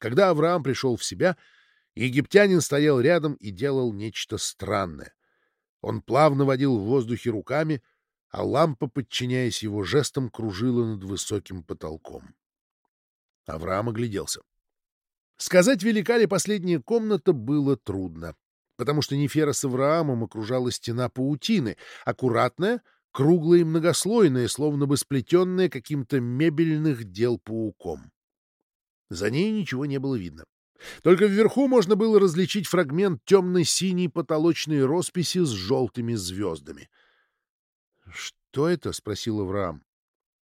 Когда Авраам пришел в себя, египтянин стоял рядом и делал нечто странное. Он плавно водил в воздухе руками, а лампа, подчиняясь его жестам, кружила над высоким потолком. Авраам огляделся. Сказать, велика ли последняя комната, было трудно, потому что Нефера с Авраамом окружала стена паутины, аккуратная, круглая и многослойная, словно бы сплетенная каким-то мебельных дел пауком. За ней ничего не было видно. Только вверху можно было различить фрагмент темной синей потолочной росписи с желтыми звездами. — Что это? — спросил Авраам.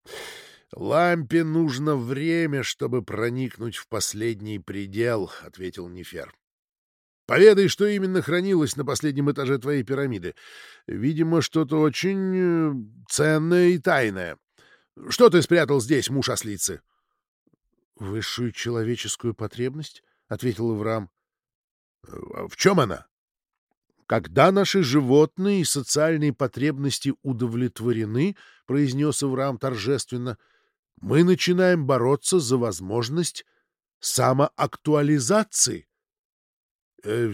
— Лампе нужно время, чтобы проникнуть в последний предел, — ответил Нефер. — Поведай, что именно хранилось на последнем этаже твоей пирамиды. Видимо, что-то очень э, ценное и тайное. Что ты спрятал здесь, муж ослицы? — Высшую человеческую потребность, — ответил Авраам. — В чем она? Когда наши животные и социальные потребности удовлетворены, — произнес Авраам торжественно, — мы начинаем бороться за возможность самоактуализации. Э,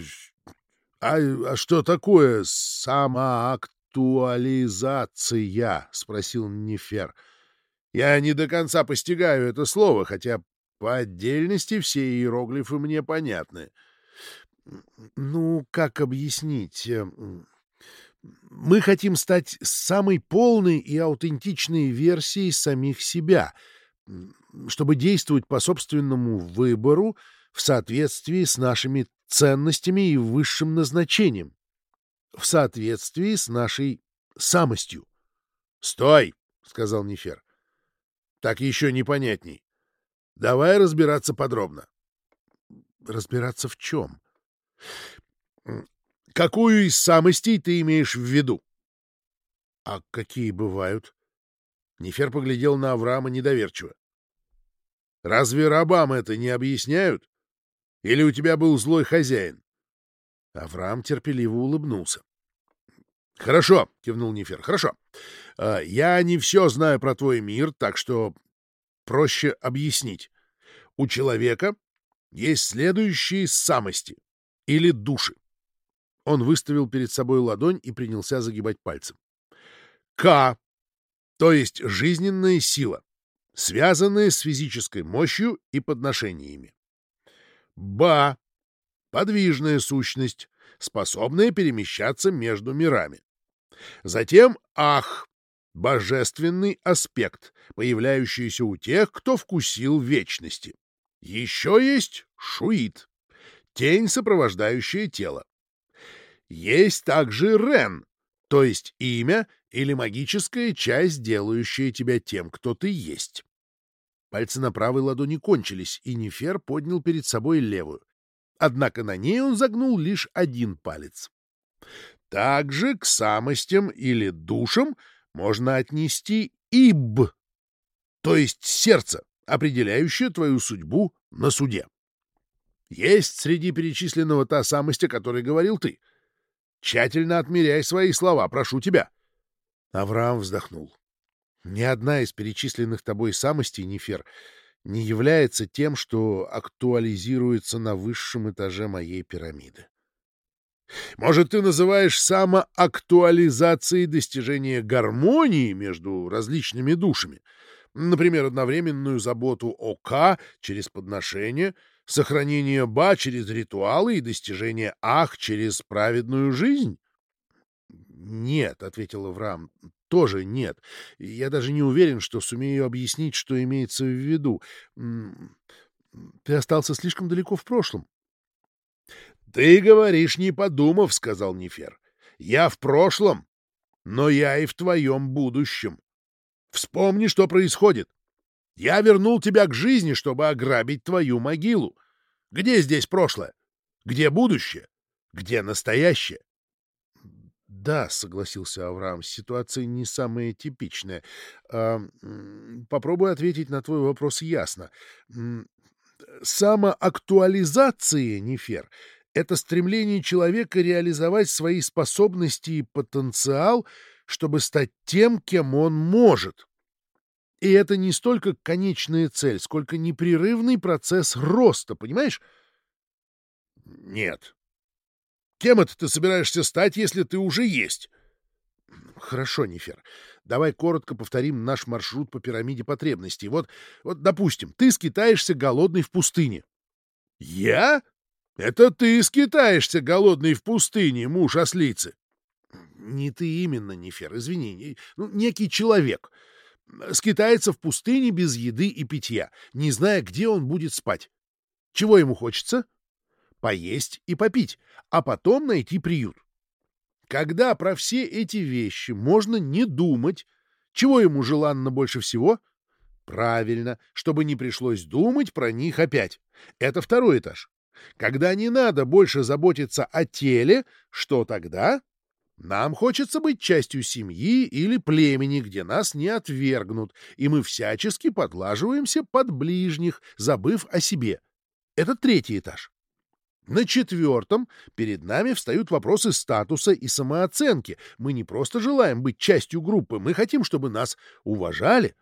а, а что такое самоактуализация? — спросил Нефер. — Я не до конца постигаю это слово, хотя по отдельности все иероглифы мне понятны. — ну, как объяснить? Э, мы хотим стать самой полной и аутентичной версией самих себя, чтобы действовать по собственному выбору в соответствии с нашими ценностями и высшим назначением, в соответствии с нашей самостью. — Стой! — сказал Нефер. — Так еще непонятней. Давай разбираться подробно. — Разбираться в чем? Какую из самостей ты имеешь в виду? — А какие бывают? Нефер поглядел на Авраама недоверчиво. — Разве рабам это не объясняют? Или у тебя был злой хозяин? Авраам терпеливо улыбнулся. — Хорошо, — кивнул Нефер, — хорошо. А, я не все знаю про твой мир, так что проще объяснить. У человека есть следующие самости или души. Он выставил перед собой ладонь и принялся загибать пальцем. К, то есть жизненная сила, связанная с физической мощью и подношениями. Ба, подвижная сущность, способная перемещаться между мирами. Затем Ах, божественный аспект, появляющийся у тех, кто вкусил вечности. Еще есть Шуит, тень, сопровождающая тело. Есть также Рен, то есть имя или магическая часть, делающая тебя тем, кто ты есть. Пальцы на правой ладони кончились, и Нефер поднял перед собой левую. Однако на ней он загнул лишь один палец. Также к самостям или душам можно отнести иб, то есть сердце, определяющее твою судьбу на суде. Есть среди перечисленного та самость, о которой говорил ты. Тщательно отмеряй свои слова, прошу тебя. Авраам вздохнул. Ни одна из перечисленных тобой самостей, Нефер, не является тем, что актуализируется на высшем этаже моей пирамиды. Может, ты называешь самоактуализацией достижения гармонии между различными душами? Например, одновременную заботу о К через подношение — сохранение Ба через ритуалы и достижение Ах через праведную жизнь? — Нет, — ответил Авраам, — тоже нет. Я даже не уверен, что сумею объяснить, что имеется в виду. Ты остался слишком далеко в прошлом. — Ты говоришь, не подумав, — сказал Нефер. — Я в прошлом, но я и в твоем будущем. Вспомни, что происходит. Я вернул тебя к жизни, чтобы ограбить твою могилу. Где здесь прошлое? Где будущее? Где настоящее? Да, согласился Авраам, ситуация не самая типичная. А, попробую ответить на твой вопрос ясно. Самоактуализация, Нефер, это стремление человека реализовать свои способности и потенциал, чтобы стать тем, кем он может. И это не столько конечная цель, сколько непрерывный процесс роста, понимаешь? Нет. Кем это ты собираешься стать, если ты уже есть? Хорошо, Нефер. Давай коротко повторим наш маршрут по пирамиде потребностей. Вот, вот, допустим, ты скитаешься голодный в пустыне. Я? Это ты скитаешься голодный в пустыне, муж ослицы. Не ты именно, Нефер, извини. Ну, некий человек скитается в пустыне без еды и питья, не зная, где он будет спать. Чего ему хочется? Поесть и попить, а потом найти приют. Когда про все эти вещи можно не думать, чего ему желанно больше всего? Правильно, чтобы не пришлось думать про них опять. Это второй этаж. Когда не надо больше заботиться о теле, что тогда? Нам хочется быть частью семьи или племени, где нас не отвергнут, и мы всячески подлаживаемся под ближних, забыв о себе. Это третий этаж. На четвертом перед нами встают вопросы статуса и самооценки. Мы не просто желаем быть частью группы, мы хотим, чтобы нас уважали.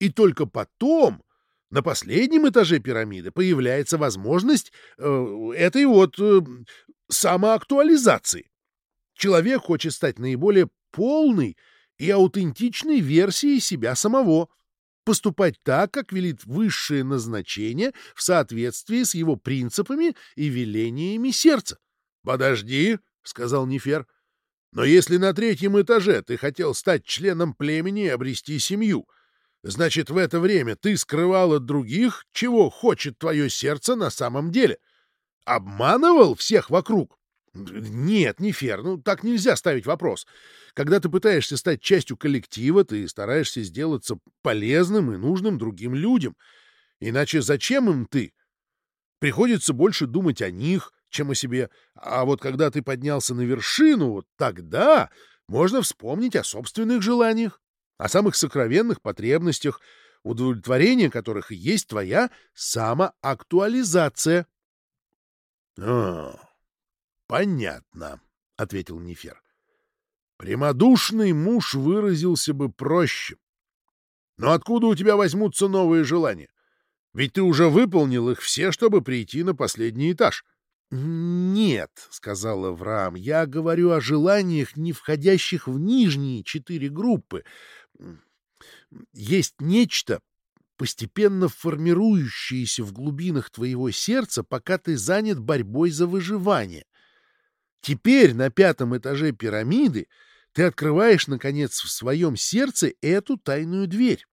И только потом, на последнем этаже пирамиды, появляется возможность э, этой вот э, самоактуализации. Человек хочет стать наиболее полной и аутентичной версией себя самого, поступать так, как велит высшее назначение в соответствии с его принципами и велениями сердца. — Подожди, — сказал Нефер, — но если на третьем этаже ты хотел стать членом племени и обрести семью, значит, в это время ты скрывал от других, чего хочет твое сердце на самом деле. Обманывал всех вокруг. Нет, не фер. Ну, так нельзя ставить вопрос. Когда ты пытаешься стать частью коллектива, ты стараешься сделаться полезным и нужным другим людям. Иначе зачем им ты? Приходится больше думать о них, чем о себе. А вот когда ты поднялся на вершину, вот тогда можно вспомнить о собственных желаниях, о самых сокровенных потребностях, удовлетворение которых и есть твоя самоактуализация. — А, Понятно, ответил Нефер. Прямодушный муж выразился бы проще. Но откуда у тебя возьмутся новые желания? Ведь ты уже выполнил их все, чтобы прийти на последний этаж. — Нет, — сказал Авраам, — я говорю о желаниях, не входящих в нижние четыре группы. Есть нечто, постепенно формирующееся в глубинах твоего сердца, пока ты занят борьбой за выживание. Теперь на пятом этаже пирамиды ты открываешь, наконец, в своем сердце эту тайную дверь.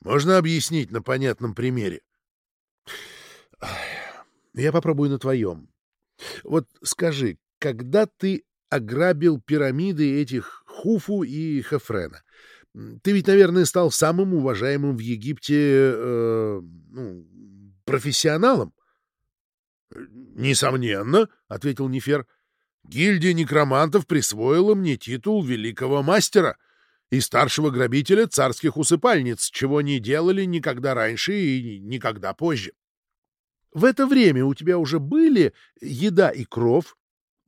Можно объяснить на понятном примере? Я попробую на твоем. Вот скажи, когда ты ограбил пирамиды этих Хуфу и Хефрена, ты ведь, наверное, стал самым уважаемым в Египте э, ну, профессионалом? Несомненно, ответил Нефер. Гильдия некромантов присвоила мне титул великого мастера и старшего грабителя царских усыпальниц, чего не делали никогда раньше и никогда позже. В это время у тебя уже были еда и кров,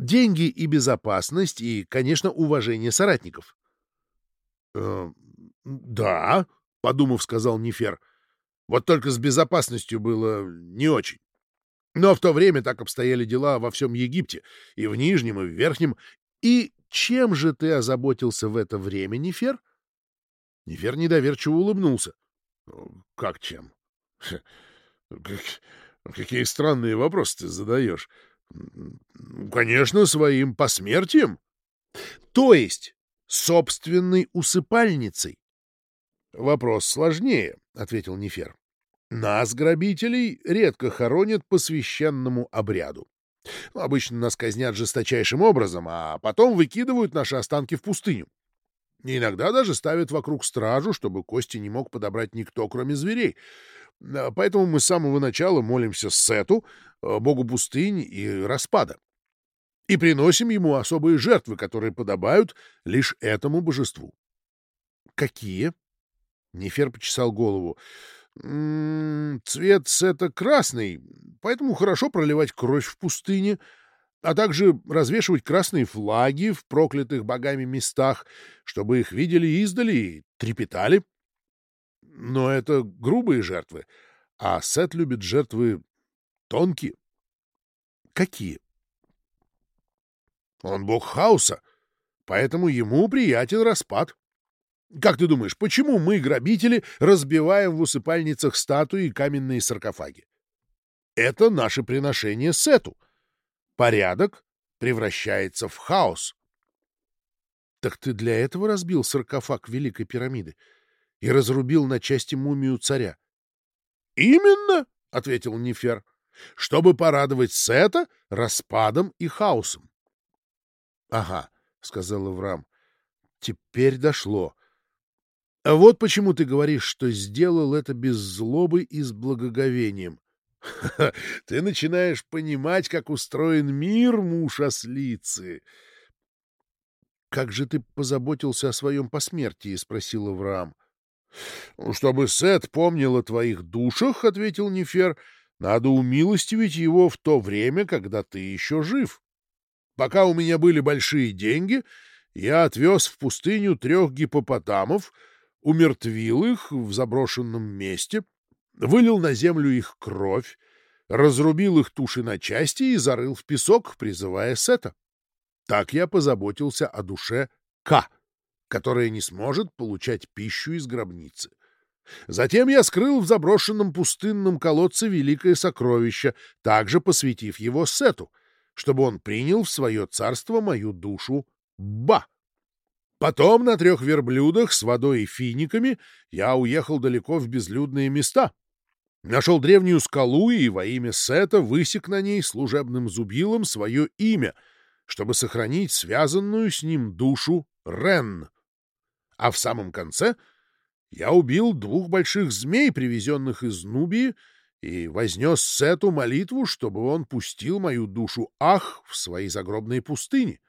деньги и безопасность и, конечно, уважение соратников. «Э, — Да, — подумав, сказал Нефер. — Вот только с безопасностью было не очень. Но в то время так обстояли дела во всем Египте, и в Нижнем, и в Верхнем. И чем же ты озаботился в это время, Нефер? Нефер недоверчиво улыбнулся. — Как чем? Какие странные вопросы ты задаешь. — Конечно, своим посмертием. — То есть собственной усыпальницей? — Вопрос сложнее, — ответил Нефер. Нас, грабителей, редко хоронят по священному обряду. Ну, обычно нас казнят жесточайшим образом, а потом выкидывают наши останки в пустыню. И иногда даже ставят вокруг стражу, чтобы кости не мог подобрать никто, кроме зверей. Поэтому мы с самого начала молимся Сету, э, богу пустынь и распада. И приносим ему особые жертвы, которые подобают лишь этому божеству. — Какие? — Нефер почесал голову. Цвет сета красный, поэтому хорошо проливать кровь в пустыне, а также развешивать красные флаги в проклятых богами местах, чтобы их видели издали и трепетали. Но это грубые жертвы, а Сет любит жертвы тонкие. Какие? Он бог хаоса, поэтому ему приятен распад. Как ты думаешь, почему мы, грабители, разбиваем в усыпальницах статуи и каменные саркофаги? Это наше приношение Сету. Порядок превращается в хаос. Так ты для этого разбил саркофаг Великой пирамиды и разрубил на части мумию царя? — Именно, — ответил Нефер, — чтобы порадовать Сета распадом и хаосом. — Ага, — сказал Авраам, — теперь дошло. А вот почему ты говоришь, что сделал это без злобы и с благоговением. — Ты начинаешь понимать, как устроен мир, муж ослицы. — Как же ты позаботился о своем посмертии? — спросил Авраам. — Чтобы Сет помнил о твоих душах, — ответил Нефер, — надо умилостивить его в то время, когда ты еще жив. Пока у меня были большие деньги, я отвез в пустыню трех гипопотамов, умертвил их в заброшенном месте, вылил на землю их кровь, разрубил их туши на части и зарыл в песок, призывая Сета. Так я позаботился о душе К, которая не сможет получать пищу из гробницы. Затем я скрыл в заброшенном пустынном колодце великое сокровище, также посвятив его Сету, чтобы он принял в свое царство мою душу Ба. Потом на трех верблюдах с водой и финиками я уехал далеко в безлюдные места, Нашел древнюю скалу и во имя Сета высек на ней служебным зубилом свое имя, чтобы сохранить связанную с ним душу Рен. А в самом конце я убил двух больших змей, привезенных из Нубии, и вознес Сету молитву, чтобы он пустил мою душу Ах в свои загробные пустыни,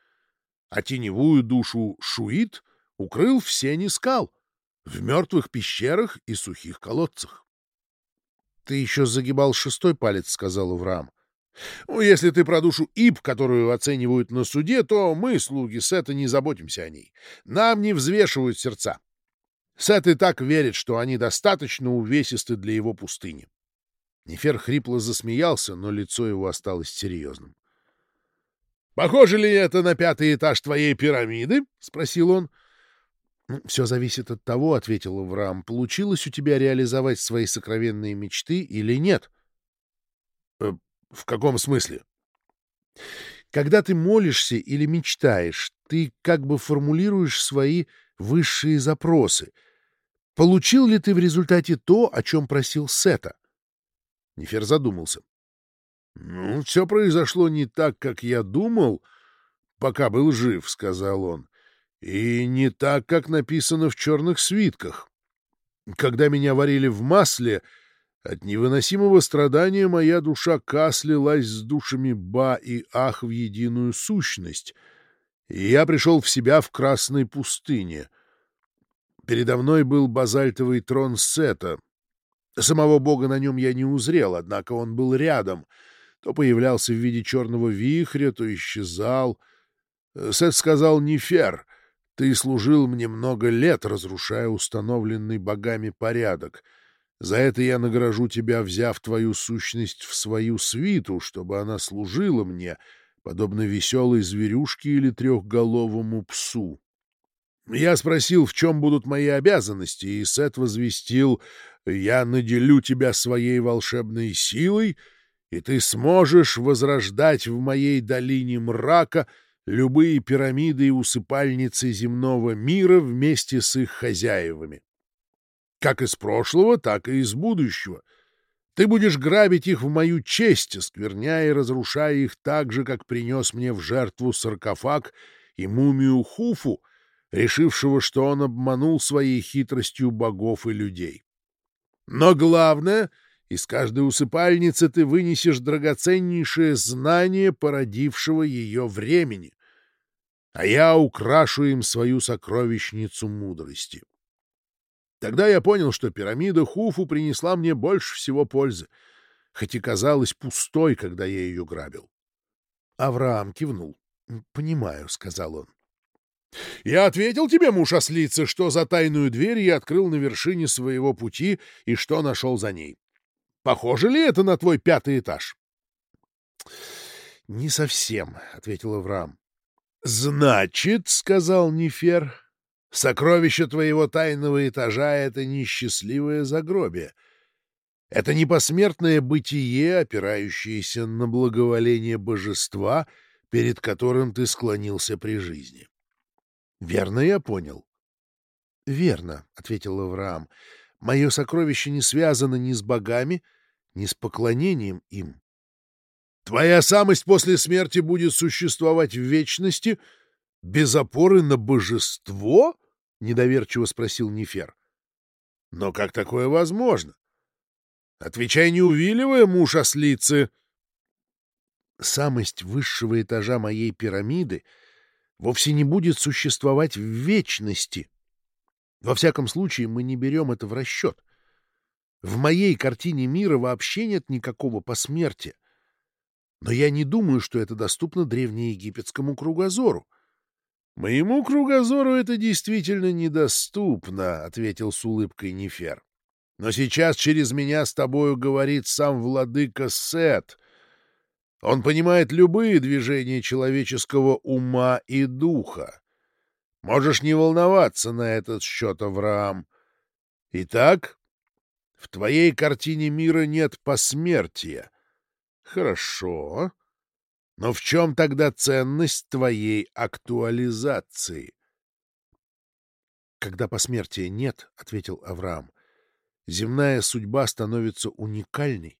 а теневую душу Шуит укрыл в сене скал, в мертвых пещерах и сухих колодцах. — Ты еще загибал шестой палец, — сказал Уврам. — Ну, если ты про душу Иб, которую оценивают на суде, то мы, слуги Сета, не заботимся о ней. Нам не взвешивают сердца. Сет и так верит, что они достаточно увесисты для его пустыни. Нефер хрипло засмеялся, но лицо его осталось серьезным. — Похоже ли это на пятый этаж твоей пирамиды? — спросил он. — ну, «Все зависит от того, — ответил Авраам, — получилось у тебя реализовать свои сокровенные мечты или нет». «Э, «В каком смысле?» «Когда ты молишься или мечтаешь, ты как бы формулируешь свои высшие запросы. Получил ли ты в результате то, о чем просил Сета?» Нефер задумался. «Ну, все произошло не так, как я думал, пока был жив», — сказал он. И не так, как написано в черных свитках. Когда меня варили в масле, от невыносимого страдания моя душа Ка слилась с душами Ба и Ах в единую сущность, и я пришел в себя в красной пустыне. Передо мной был базальтовый трон Сета. Самого бога на нем я не узрел, однако он был рядом. То появлялся в виде черного вихря, то исчезал. Сет сказал «Нефер», ты служил мне много лет, разрушая установленный богами порядок. За это я награжу тебя, взяв твою сущность в свою свиту, чтобы она служила мне, подобно веселой зверюшке или трехголовому псу. Я спросил, в чем будут мои обязанности, и Сет возвестил, «Я наделю тебя своей волшебной силой, и ты сможешь возрождать в моей долине мрака — любые пирамиды и усыпальницы земного мира вместе с их хозяевами. Как из прошлого, так и из будущего. Ты будешь грабить их в мою честь, оскверняя и разрушая их так же, как принес мне в жертву саркофаг и мумию Хуфу, решившего, что он обманул своей хитростью богов и людей. Но главное — из каждой усыпальницы ты вынесешь драгоценнейшее знание породившего ее времени, а я украшу им свою сокровищницу мудрости. Тогда я понял, что пирамида Хуфу принесла мне больше всего пользы, хоть и казалась пустой, когда я ее грабил. Авраам кивнул. — Понимаю, — сказал он. Я ответил тебе, муж ослицы, что за тайную дверь я открыл на вершине своего пути и что нашел за ней. Похоже ли это на твой пятый этаж? — Не совсем, — ответил Авраам. — Значит, — сказал Нефер, — сокровище твоего тайного этажа — это несчастливое загробие. Это не посмертное бытие, опирающееся на благоволение божества, перед которым ты склонился при жизни. Верно я понял? — Верно, — ответил Авраам. — Мое сокровище не связано ни с богами, ни с поклонением им. — Твоя самость после смерти будет существовать в вечности без опоры на божество? — недоверчиво спросил Нефер. — Но как такое возможно? Отвечай, не увиливая, муж ослицы. Самость высшего этажа моей пирамиды — вовсе не будет существовать в вечности. Во всяком случае, мы не берем это в расчет. В моей картине мира вообще нет никакого посмертия. Но я не думаю, что это доступно древнеегипетскому кругозору. — Моему кругозору это действительно недоступно, — ответил с улыбкой Нефер. — Но сейчас через меня с тобою говорит сам владыка Сет, он понимает любые движения человеческого ума и духа. Можешь не волноваться на этот счет, Авраам. Итак, в твоей картине мира нет посмертия. Хорошо. Но в чем тогда ценность твоей актуализации? Когда посмертия нет, — ответил Авраам, — земная судьба становится уникальной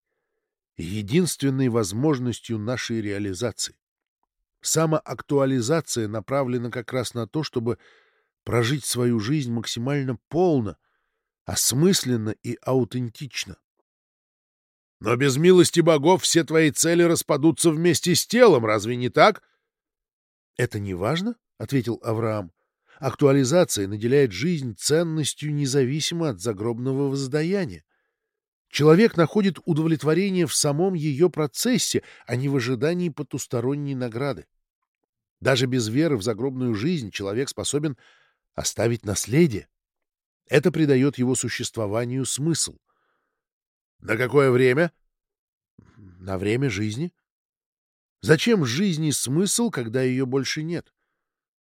единственной возможностью нашей реализации. Самоактуализация направлена как раз на то, чтобы прожить свою жизнь максимально полно, осмысленно и аутентично. Но без милости богов все твои цели распадутся вместе с телом, разве не так? — Это не важно, — ответил Авраам. Актуализация наделяет жизнь ценностью независимо от загробного воздаяния. Человек находит удовлетворение в самом ее процессе, а не в ожидании потусторонней награды. Даже без веры в загробную жизнь человек способен оставить наследие. Это придает его существованию смысл. На какое время? На время жизни. Зачем жизни смысл, когда ее больше нет?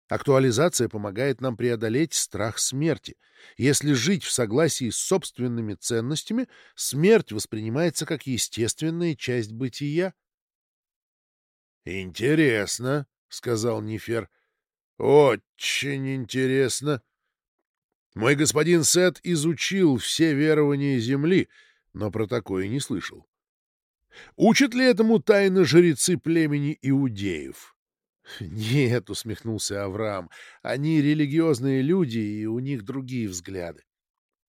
Актуализация помогает нам преодолеть страх смерти. Если жить в согласии с собственными ценностями, смерть воспринимается как естественная часть бытия. «Интересно», — сказал Нифер. «Очень интересно. Мой господин Сет изучил все верования Земли, но про такое не слышал. Учат ли этому тайно жрецы племени иудеев?» «Нет», — усмехнулся Авраам, — «они религиозные люди, и у них другие взгляды.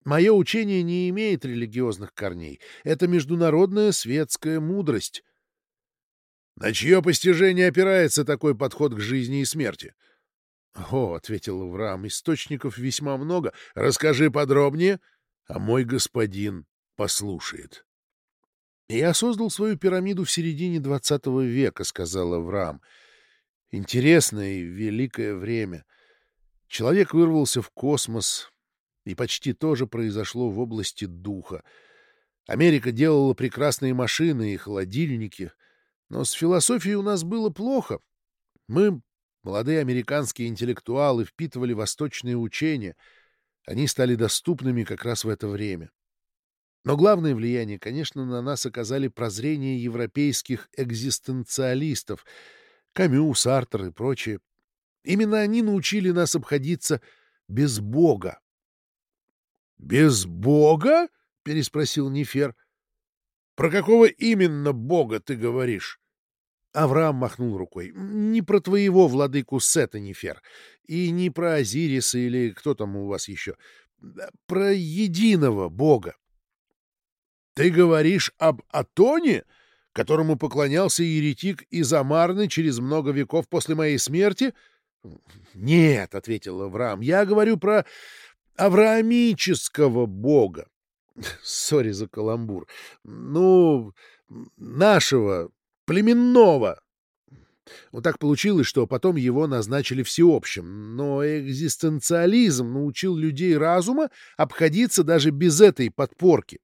Мое учение не имеет религиозных корней. Это международная светская мудрость». «На чье постижение опирается такой подход к жизни и смерти?» «О», — ответил Авраам, — «источников весьма много. Расскажи подробнее, а мой господин послушает». «Я создал свою пирамиду в середине двадцатого века», — сказал Авраам. Интересное и великое время. Человек вырвался в космос, и почти то же произошло в области духа. Америка делала прекрасные машины и холодильники, но с философией у нас было плохо. Мы, молодые американские интеллектуалы, впитывали восточные учения. Они стали доступными как раз в это время. Но главное влияние, конечно, на нас оказали прозрения европейских экзистенциалистов — Камю, Сартер и прочие. Именно они научили нас обходиться без Бога. — Без Бога? — переспросил Нефер. — Про какого именно Бога ты говоришь? Авраам махнул рукой. — Не про твоего владыку Сета, Нефер, и не про Азириса или кто там у вас еще. Про единого Бога. — Ты говоришь об Атоне? — которому поклонялся еретик Изамарны через много веков после моей смерти? — Нет, — ответил Авраам, — я говорю про авраамического бога. Сори за каламбур. Ну, нашего, племенного. Вот так получилось, что потом его назначили всеобщим, но экзистенциализм научил людей разума обходиться даже без этой подпорки.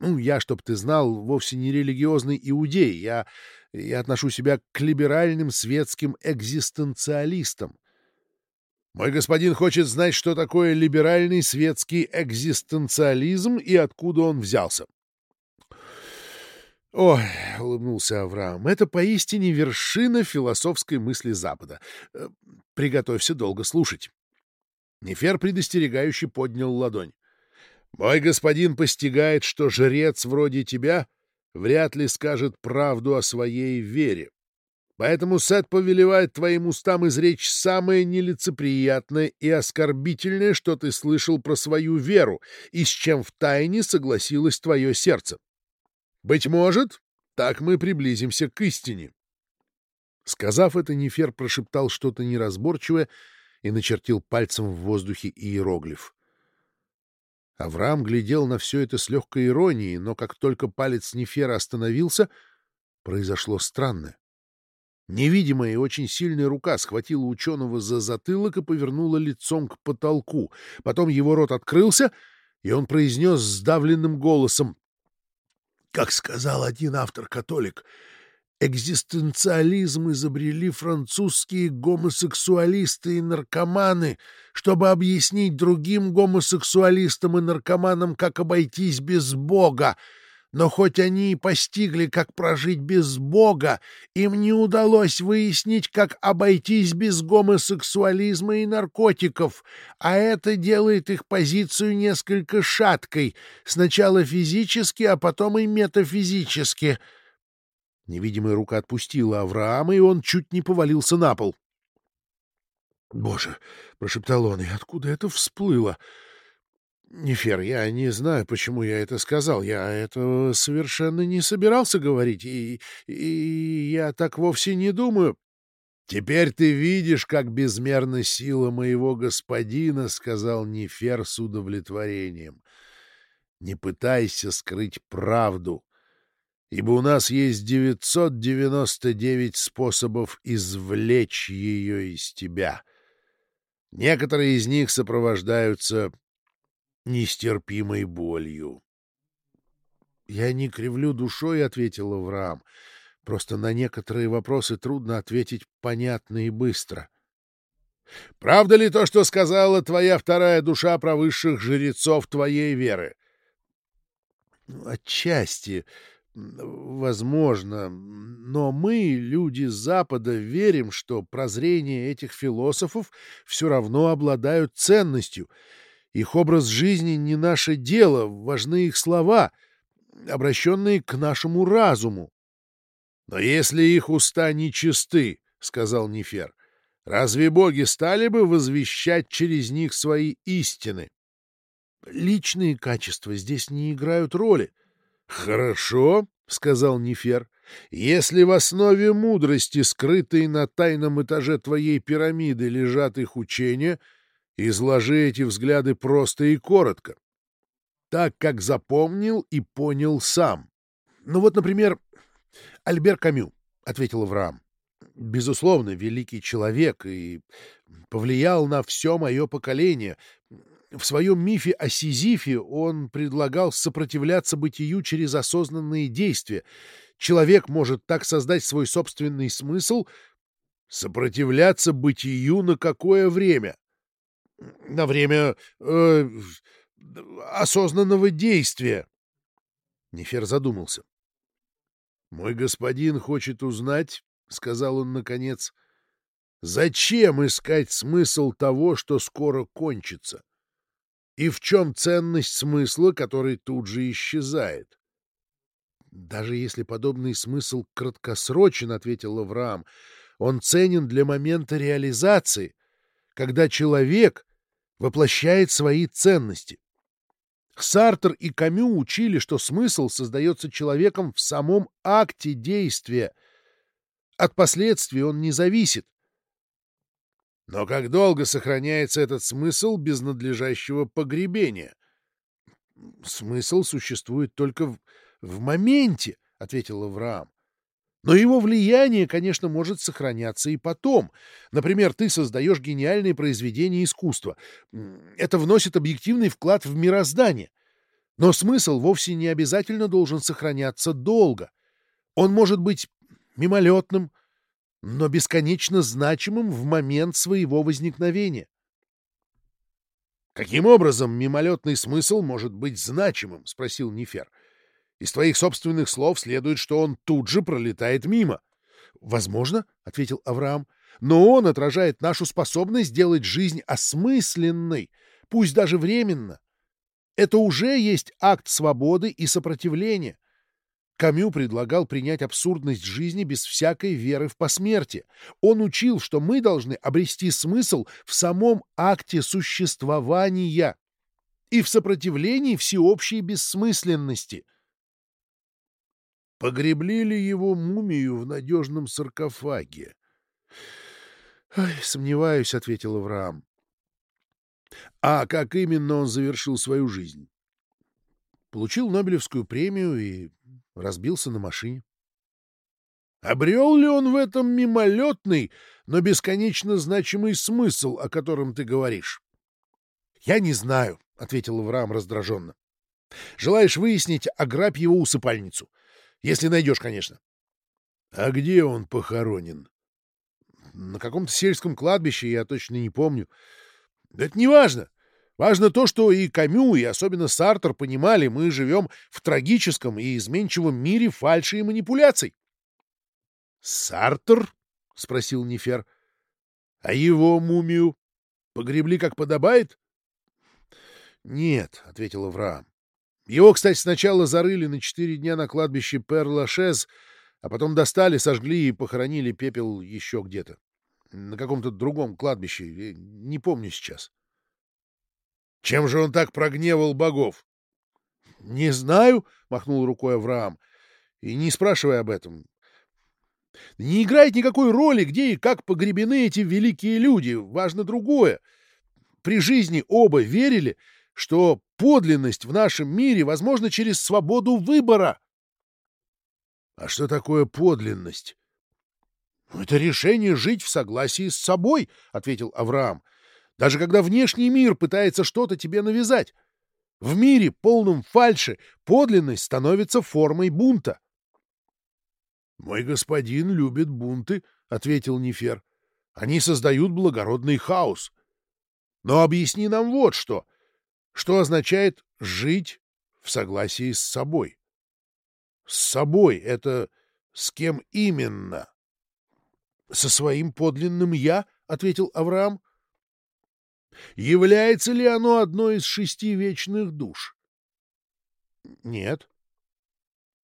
Ну, я, чтоб ты знал, вовсе не религиозный иудей, я, я отношу себя к либеральным светским экзистенциалистам. Мой господин хочет знать, что такое либеральный светский экзистенциализм и откуда он взялся. «Ой», — улыбнулся Авраам, — «это поистине вершина философской мысли Запада. Э, приготовься долго слушать». Нефер предостерегающе поднял ладонь. «Мой господин постигает, что жрец вроде тебя вряд ли скажет правду о своей вере. Поэтому Сет повелевает твоим устам изречь самое нелицеприятное и оскорбительное, что ты слышал про свою веру, и с чем втайне согласилось твое сердце. Быть может, так мы приблизимся к истине. Сказав это, Нефер прошептал что-то неразборчивое и начертил пальцем в воздухе иероглиф. Авраам глядел на все это с легкой иронией, но как только палец Нефера остановился, произошло странное. Невидимая и очень сильная рука схватила ученого за затылок и повернула лицом к потолку. Потом его рот открылся, и он произнес сдавленным голосом как сказал один автор-католик, экзистенциализм изобрели французские гомосексуалисты и наркоманы, чтобы объяснить другим гомосексуалистам и наркоманам, как обойтись без Бога, но хоть они и постигли, как прожить без Бога, им не удалось выяснить, как обойтись без гомосексуализма и наркотиков, а это делает их позицию несколько шаткой, сначала физически, а потом и метафизически. Невидимая рука отпустила Авраама, и он чуть не повалился на пол. — Боже! — прошептал он, — и откуда это всплыло? — Нефер, я не знаю, почему я это сказал. Я этого совершенно не собирался говорить, и, и я так вовсе не думаю. Теперь ты видишь, как безмерна сила моего господина, — сказал Нефер с удовлетворением. Не пытайся скрыть правду, ибо у нас есть 999 способов извлечь ее из тебя. Некоторые из них сопровождаются нестерпимой болью. — Я не кривлю душой, — ответил Авраам. — Просто на некоторые вопросы трудно ответить понятно и быстро. — Правда ли то, что сказала твоя вторая душа про высших жрецов твоей веры? — Отчасти, возможно, но мы, люди Запада, верим, что прозрения этих философов все равно обладают ценностью — их образ жизни не наше дело, важны их слова, обращенные к нашему разуму. — Но если их уста нечисты, — сказал Нефер, — разве боги стали бы возвещать через них свои истины? — Личные качества здесь не играют роли. — Хорошо, — сказал Нефер, — если в основе мудрости, скрытой на тайном этаже твоей пирамиды, лежат их учения — Изложи эти взгляды просто и коротко. Так, как запомнил и понял сам. Ну вот, например, Альбер Камю, — ответил Авраам. Безусловно, великий человек и повлиял на все мое поколение. В своем мифе о Сизифе он предлагал сопротивляться бытию через осознанные действия. Человек может так создать свой собственный смысл, сопротивляться бытию на какое время? на время э, осознанного действия. Нефер задумался. — Мой господин хочет узнать, — сказал он наконец, — зачем искать смысл того, что скоро кончится? И в чем ценность смысла, который тут же исчезает? — Даже если подобный смысл краткосрочен, — ответил Авраам, — он ценен для момента реализации, когда человек воплощает свои ценности. Сартер и Камю учили, что смысл создается человеком в самом акте действия. От последствий он не зависит. Но как долго сохраняется этот смысл без надлежащего погребения? — Смысл существует только в, в моменте, — ответил Авраам. Но его влияние, конечно, может сохраняться и потом. Например, ты создаешь гениальные произведения искусства. Это вносит объективный вклад в мироздание. Но смысл вовсе не обязательно должен сохраняться долго. Он может быть мимолетным, но бесконечно значимым в момент своего возникновения. «Каким образом мимолетный смысл может быть значимым?» — спросил Нефер. «Из твоих собственных слов следует, что он тут же пролетает мимо». «Возможно», — ответил Авраам, — «но он отражает нашу способность сделать жизнь осмысленной, пусть даже временно. Это уже есть акт свободы и сопротивления. Камю предлагал принять абсурдность жизни без всякой веры в посмертие. Он учил, что мы должны обрести смысл в самом акте существования и в сопротивлении всеобщей бессмысленности. Погребли ли его мумию в надежном саркофаге? — Сомневаюсь, — ответил Авраам. — А как именно он завершил свою жизнь? Получил Нобелевскую премию и разбился на машине. Обрел ли он в этом мимолетный, но бесконечно значимый смысл, о котором ты говоришь? — Я не знаю, — ответил Авраам раздраженно. — Желаешь выяснить, ограбь его усыпальницу. Если найдешь, конечно. — А где он похоронен? — На каком-то сельском кладбище, я точно не помню. — Да это не важно. То, что и Камю, и особенно Сартер понимали, мы живем в трагическом и изменчивом мире фальши и манипуляций. — Сартер? — спросил Нефер. — А его мумию погребли как подобает? — Нет, — ответил Авраам. Его, кстати, сначала зарыли на четыре дня на кладбище Пер-Лашез, а потом достали, сожгли и похоронили пепел еще где-то. На каком-то другом кладбище, не помню сейчас. — чем же он так прогневал богов? — Не знаю, — махнул рукой Авраам. — И не спрашивай об этом. Не играет никакой роли, где и как погребены эти великие люди. Важно другое. При жизни оба верили, что подлинность в нашем мире возможна через свободу выбора. — А что такое подлинность? — Это решение жить в согласии с собой, — ответил Авраам даже когда внешний мир пытается что-то тебе навязать. В мире, полном фальши, подлинность становится формой бунта. — Мой господин любит бунты, — ответил Нефер. — Они создают благородный хаос. Но объясни нам вот что. Что означает «жить в согласии с собой»? С собой — это с кем именно? — Со своим подлинным «я», — ответил Авраам. Является ли оно одной из шести вечных душ? Нет.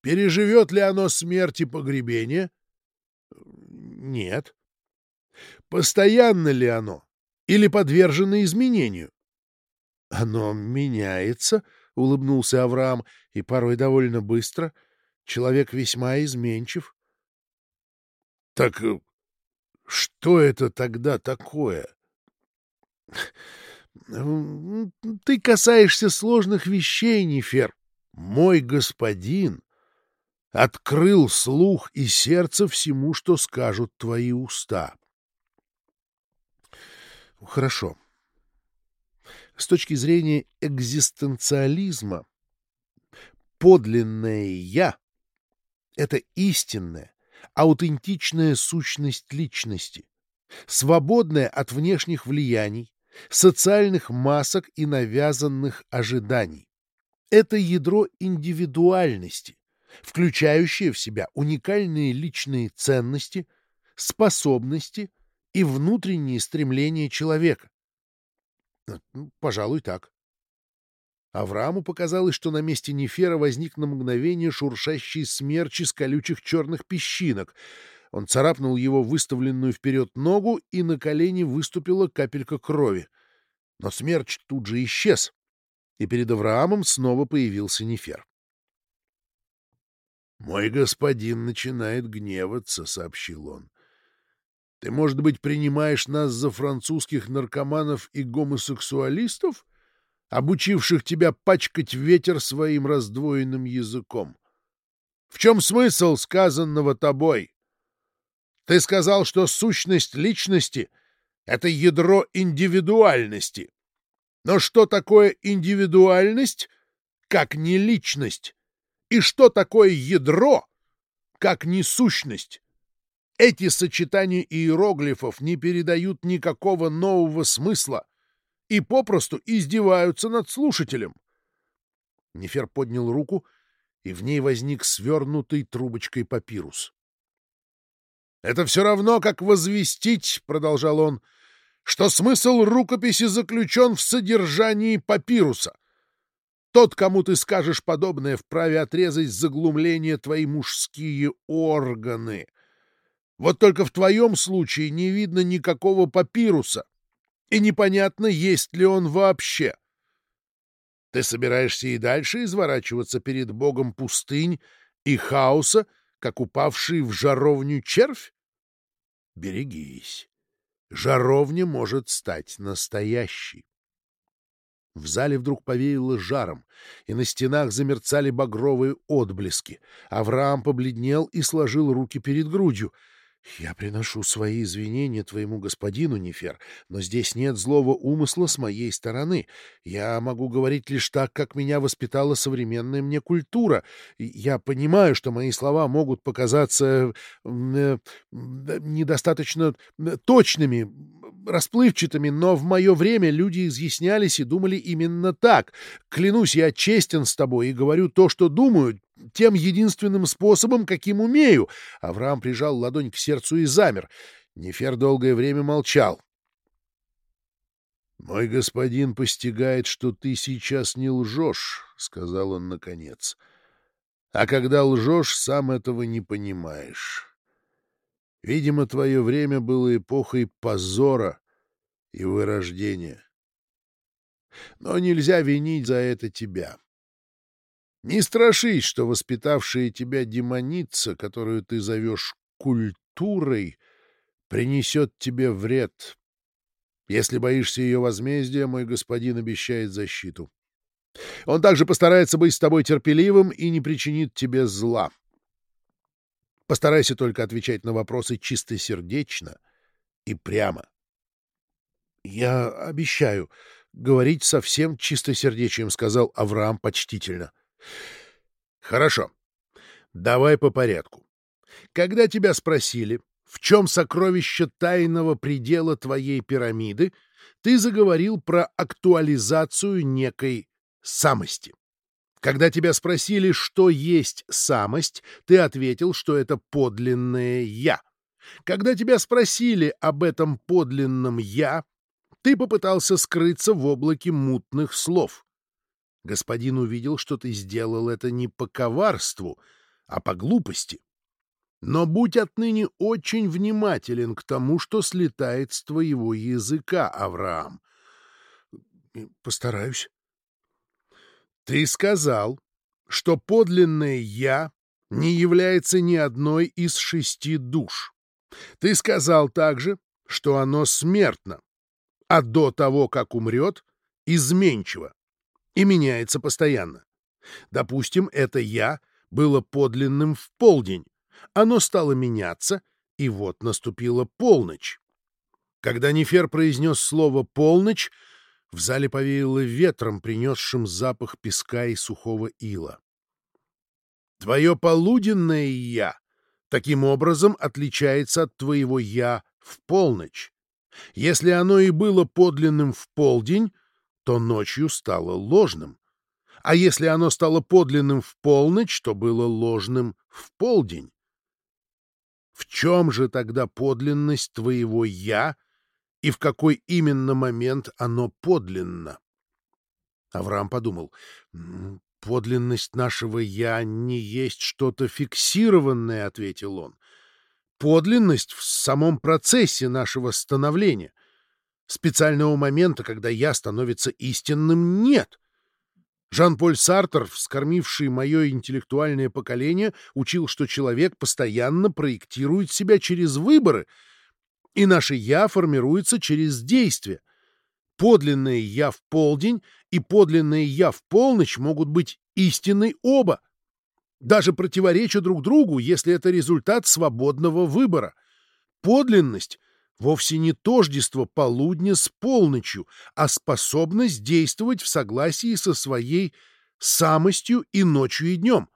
Переживет ли оно смерть и погребение? Нет. Постоянно ли оно или подвержено изменению? Оно меняется, — улыбнулся Авраам, — и порой довольно быстро. Человек весьма изменчив. — Так что это тогда такое? Ты касаешься сложных вещей, Нефер. Мой господин открыл слух и сердце всему, что скажут твои уста. Хорошо. С точки зрения экзистенциализма, подлинное «я» — это истинная, аутентичная сущность личности, свободная от внешних влияний, социальных масок и навязанных ожиданий. Это ядро индивидуальности, включающее в себя уникальные личные ценности, способности и внутренние стремления человека. Ну, пожалуй, так. Аврааму показалось, что на месте Нефера возник на мгновение шуршащий смерч из колючих черных песчинок — он царапнул его выставленную вперед ногу, и на колени выступила капелька крови. Но смерч тут же исчез, и перед Авраамом снова появился Нефер. «Мой господин начинает гневаться», — сообщил он. «Ты, может быть, принимаешь нас за французских наркоманов и гомосексуалистов, обучивших тебя пачкать ветер своим раздвоенным языком? В чем смысл сказанного тобой?» Ты сказал, что сущность личности — это ядро индивидуальности. Но что такое индивидуальность, как не личность? И что такое ядро, как не сущность? Эти сочетания иероглифов не передают никакого нового смысла и попросту издеваются над слушателем. Нефер поднял руку, и в ней возник свернутый трубочкой папирус. «Это все равно, как возвестить, — продолжал он, — что смысл рукописи заключен в содержании папируса. Тот, кому ты скажешь подобное, вправе отрезать заглумление твои мужские органы. Вот только в твоем случае не видно никакого папируса, и непонятно, есть ли он вообще. Ты собираешься и дальше изворачиваться перед богом пустынь и хаоса, как упавший в жаровню червь? Берегись. Жаровня может стать настоящей. В зале вдруг повеяло жаром, и на стенах замерцали багровые отблески. Авраам побледнел и сложил руки перед грудью — «Я приношу свои извинения твоему господину, Нефер, но здесь нет злого умысла с моей стороны. Я могу говорить лишь так, как меня воспитала современная мне культура. Я понимаю, что мои слова могут показаться э, недостаточно э, точными, расплывчатыми, но в мое время люди изъяснялись и думали именно так. Клянусь, я честен с тобой и говорю то, что думаю, тем единственным способом, каким умею. Авраам прижал ладонь к сердцу и замер. Нефер долгое время молчал. — Мой господин постигает, что ты сейчас не лжешь, — сказал он наконец. — А когда лжешь, сам этого не понимаешь. Видимо, твое время было эпохой позора и вырождения. Но нельзя винить за это тебя. Не страшись, что воспитавшая тебя демоница, которую ты зовешь культурой, принесет тебе вред. Если боишься ее возмездия, мой господин обещает защиту. Он также постарается быть с тобой терпеливым и не причинит тебе зла. Постарайся только отвечать на вопросы чистосердечно и прямо. — Я обещаю говорить совсем чистосердечием, — сказал Авраам почтительно. — Хорошо. Давай по порядку. Когда тебя спросили, в чем сокровище тайного предела твоей пирамиды, ты заговорил про актуализацию некой самости. Когда тебя спросили, что есть самость, ты ответил, что это подлинное «я». Когда тебя спросили об этом подлинном «я», ты попытался скрыться в облаке мутных слов. Господин увидел, что ты сделал это не по коварству, а по глупости. Но будь отныне очень внимателен к тому, что слетает с твоего языка, Авраам. Постараюсь. Ты сказал, что подлинное «я» не является ни одной из шести душ. Ты сказал также, что оно смертно, а до того, как умрет, изменчиво и меняется постоянно. Допустим, это «я» было подлинным в полдень. Оно стало меняться, и вот наступила полночь. Когда Нефер произнес слово «полночь», в зале повеяло ветром, принесшим запах песка и сухого ила. Твое полуденное «я» таким образом отличается от твоего «я» в полночь. Если оно и было подлинным в полдень, то ночью стало ложным. А если оно стало подлинным в полночь, то было ложным в полдень. В чем же тогда подлинность твоего «я» и в какой именно момент оно подлинно? Авраам подумал, «Подлинность нашего «я» не есть что-то фиксированное», — ответил он. «Подлинность в самом процессе нашего становления — Специального момента, когда я становится истинным, нет. Жан-Поль Сартер, вскормивший мое интеллектуальное поколение, учил, что человек постоянно проектирует себя через выборы, и наше «я» формируется через действие. Подлинное «я» в полдень и подлинное «я» в полночь могут быть истинной оба, даже противоречат друг другу, если это результат свободного выбора. подлинность вовсе не тождество полудня с полночью, а способность действовать в согласии со своей самостью и ночью и днем.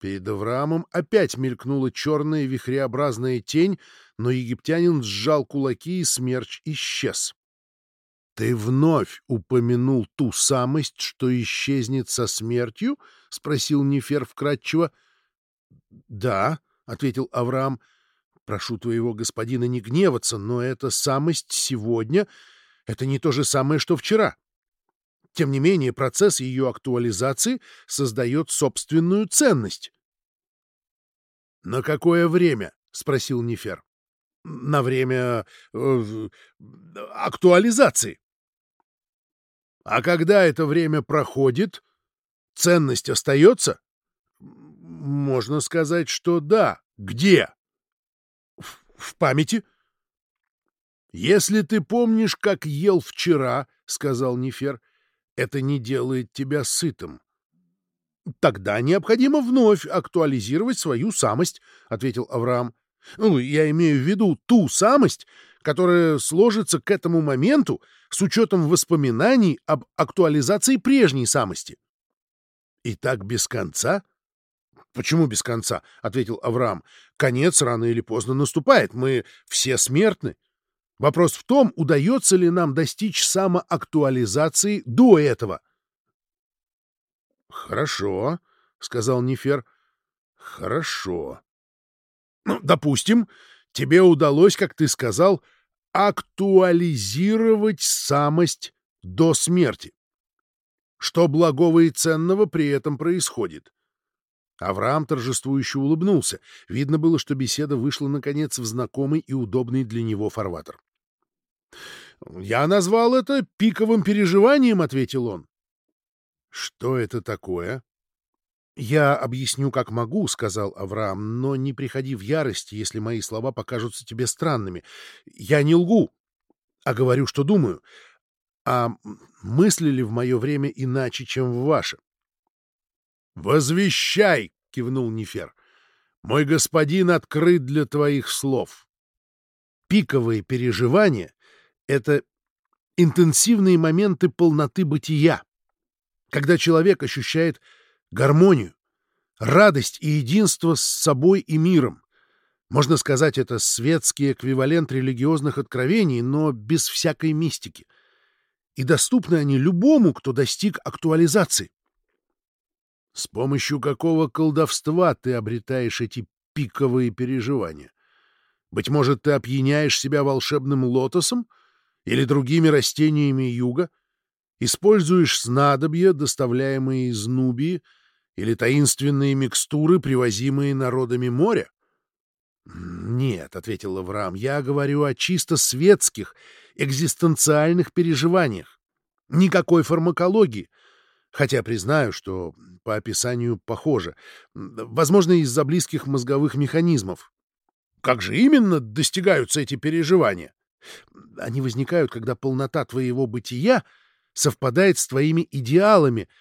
Перед Авраамом опять мелькнула черная вихреобразная тень, но египтянин сжал кулаки, и смерч исчез. — Ты вновь упомянул ту самость, что исчезнет со смертью? — спросил Нефер вкратчиво. — Да, — ответил Авраам. — Прошу твоего господина не гневаться, но эта самость сегодня — это не то же самое, что вчера. Тем не менее, процесс ее актуализации создает собственную ценность. — На какое время? — спросил Нефер. — На время э, актуализации. А когда это время проходит, ценность остается? Можно сказать, что да. Где? В, памяти. Если ты помнишь, как ел вчера, сказал Нефер, это не делает тебя сытым. Тогда необходимо вновь актуализировать свою самость, ответил Авраам. Ну, я имею в виду ту самость, которая сложится к этому моменту с учетом воспоминаний об актуализации прежней самости. И так без конца? Почему без конца? ответил Авраам. Конец рано или поздно наступает. Мы все смертны. Вопрос в том, удается ли нам достичь самоактуализации до этого. Хорошо, сказал Нефер. Хорошо. Ну, допустим, тебе удалось, как ты сказал, актуализировать самость до смерти. Что благого и ценного при этом происходит? Авраам торжествующе улыбнулся. Видно было, что беседа вышла, наконец, в знакомый и удобный для него фарватер. «Я назвал это пиковым переживанием», — ответил он. «Что это такое?» «Я объясню, как могу», — сказал Авраам, — «но не приходи в ярость, если мои слова покажутся тебе странными. Я не лгу, а говорю, что думаю. А мыслили в мое время иначе, чем в ваше?» «Возвещай!» — кивнул Нефер. «Мой господин открыт для твоих слов». Пиковые переживания — это интенсивные моменты полноты бытия, когда человек ощущает гармонию, радость и единство с собой и миром. Можно сказать, это светский эквивалент религиозных откровений, но без всякой мистики. И доступны они любому, кто достиг актуализации. С помощью какого колдовства ты обретаешь эти пиковые переживания? Быть может, ты опьяняешь себя волшебным лотосом или другими растениями юга, используешь снадобья, доставляемые из Нубии, или таинственные микстуры, привозимые народами моря? — Нет, — ответил Авраам, — я говорю о чисто светских, экзистенциальных переживаниях. Никакой фармакологии. Хотя признаю, что по описанию похоже. Возможно, из-за близких мозговых механизмов. Как же именно достигаются эти переживания? Они возникают, когда полнота твоего бытия совпадает с твоими идеалами —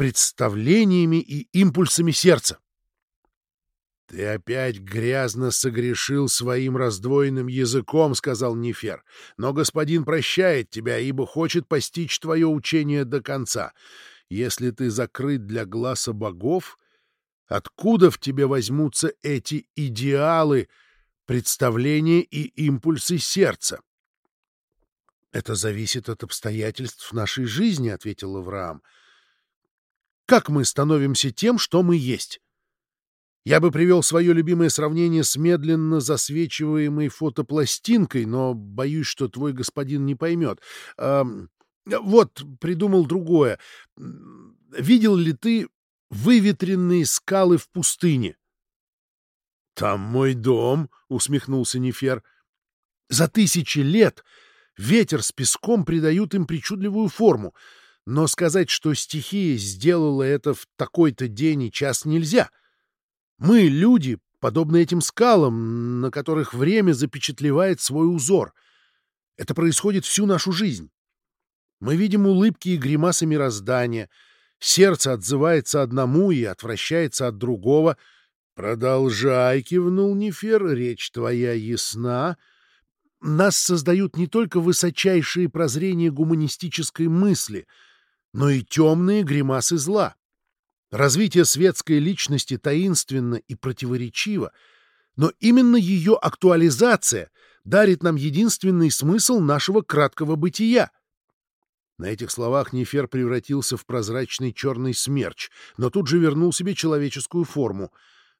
представлениями и импульсами сердца. «Ты опять грязно согрешил своим раздвоенным языком», — сказал Нефер. «Но господин прощает тебя, ибо хочет постичь твое учение до конца. Если ты закрыт для глаза богов, откуда в тебе возьмутся эти идеалы, представления и импульсы сердца?» «Это зависит от обстоятельств нашей жизни», — ответил Авраам. Как мы становимся тем, что мы есть? Я бы привел свое любимое сравнение с медленно засвечиваемой фотопластинкой, но боюсь, что твой господин не поймет. Вот, придумал другое. Видел ли ты выветренные скалы в пустыне? — Там мой дом, — усмехнулся Нефер. — За тысячи лет ветер с песком придают им причудливую форму — но сказать, что стихия сделала это в такой-то день и час нельзя. Мы, люди, подобны этим скалам, на которых время запечатлевает свой узор. Это происходит всю нашу жизнь. Мы видим улыбки и гримасы мироздания, сердце отзывается одному и отвращается от другого, «Продолжай», — кивнул Нефер, — «речь твоя ясна. Нас создают не только высочайшие прозрения гуманистической мысли, но и темные гримасы зла. Развитие светской личности таинственно и противоречиво, но именно ее актуализация дарит нам единственный смысл нашего краткого бытия. На этих словах Нефер превратился в прозрачный черный смерч, но тут же вернул себе человеческую форму.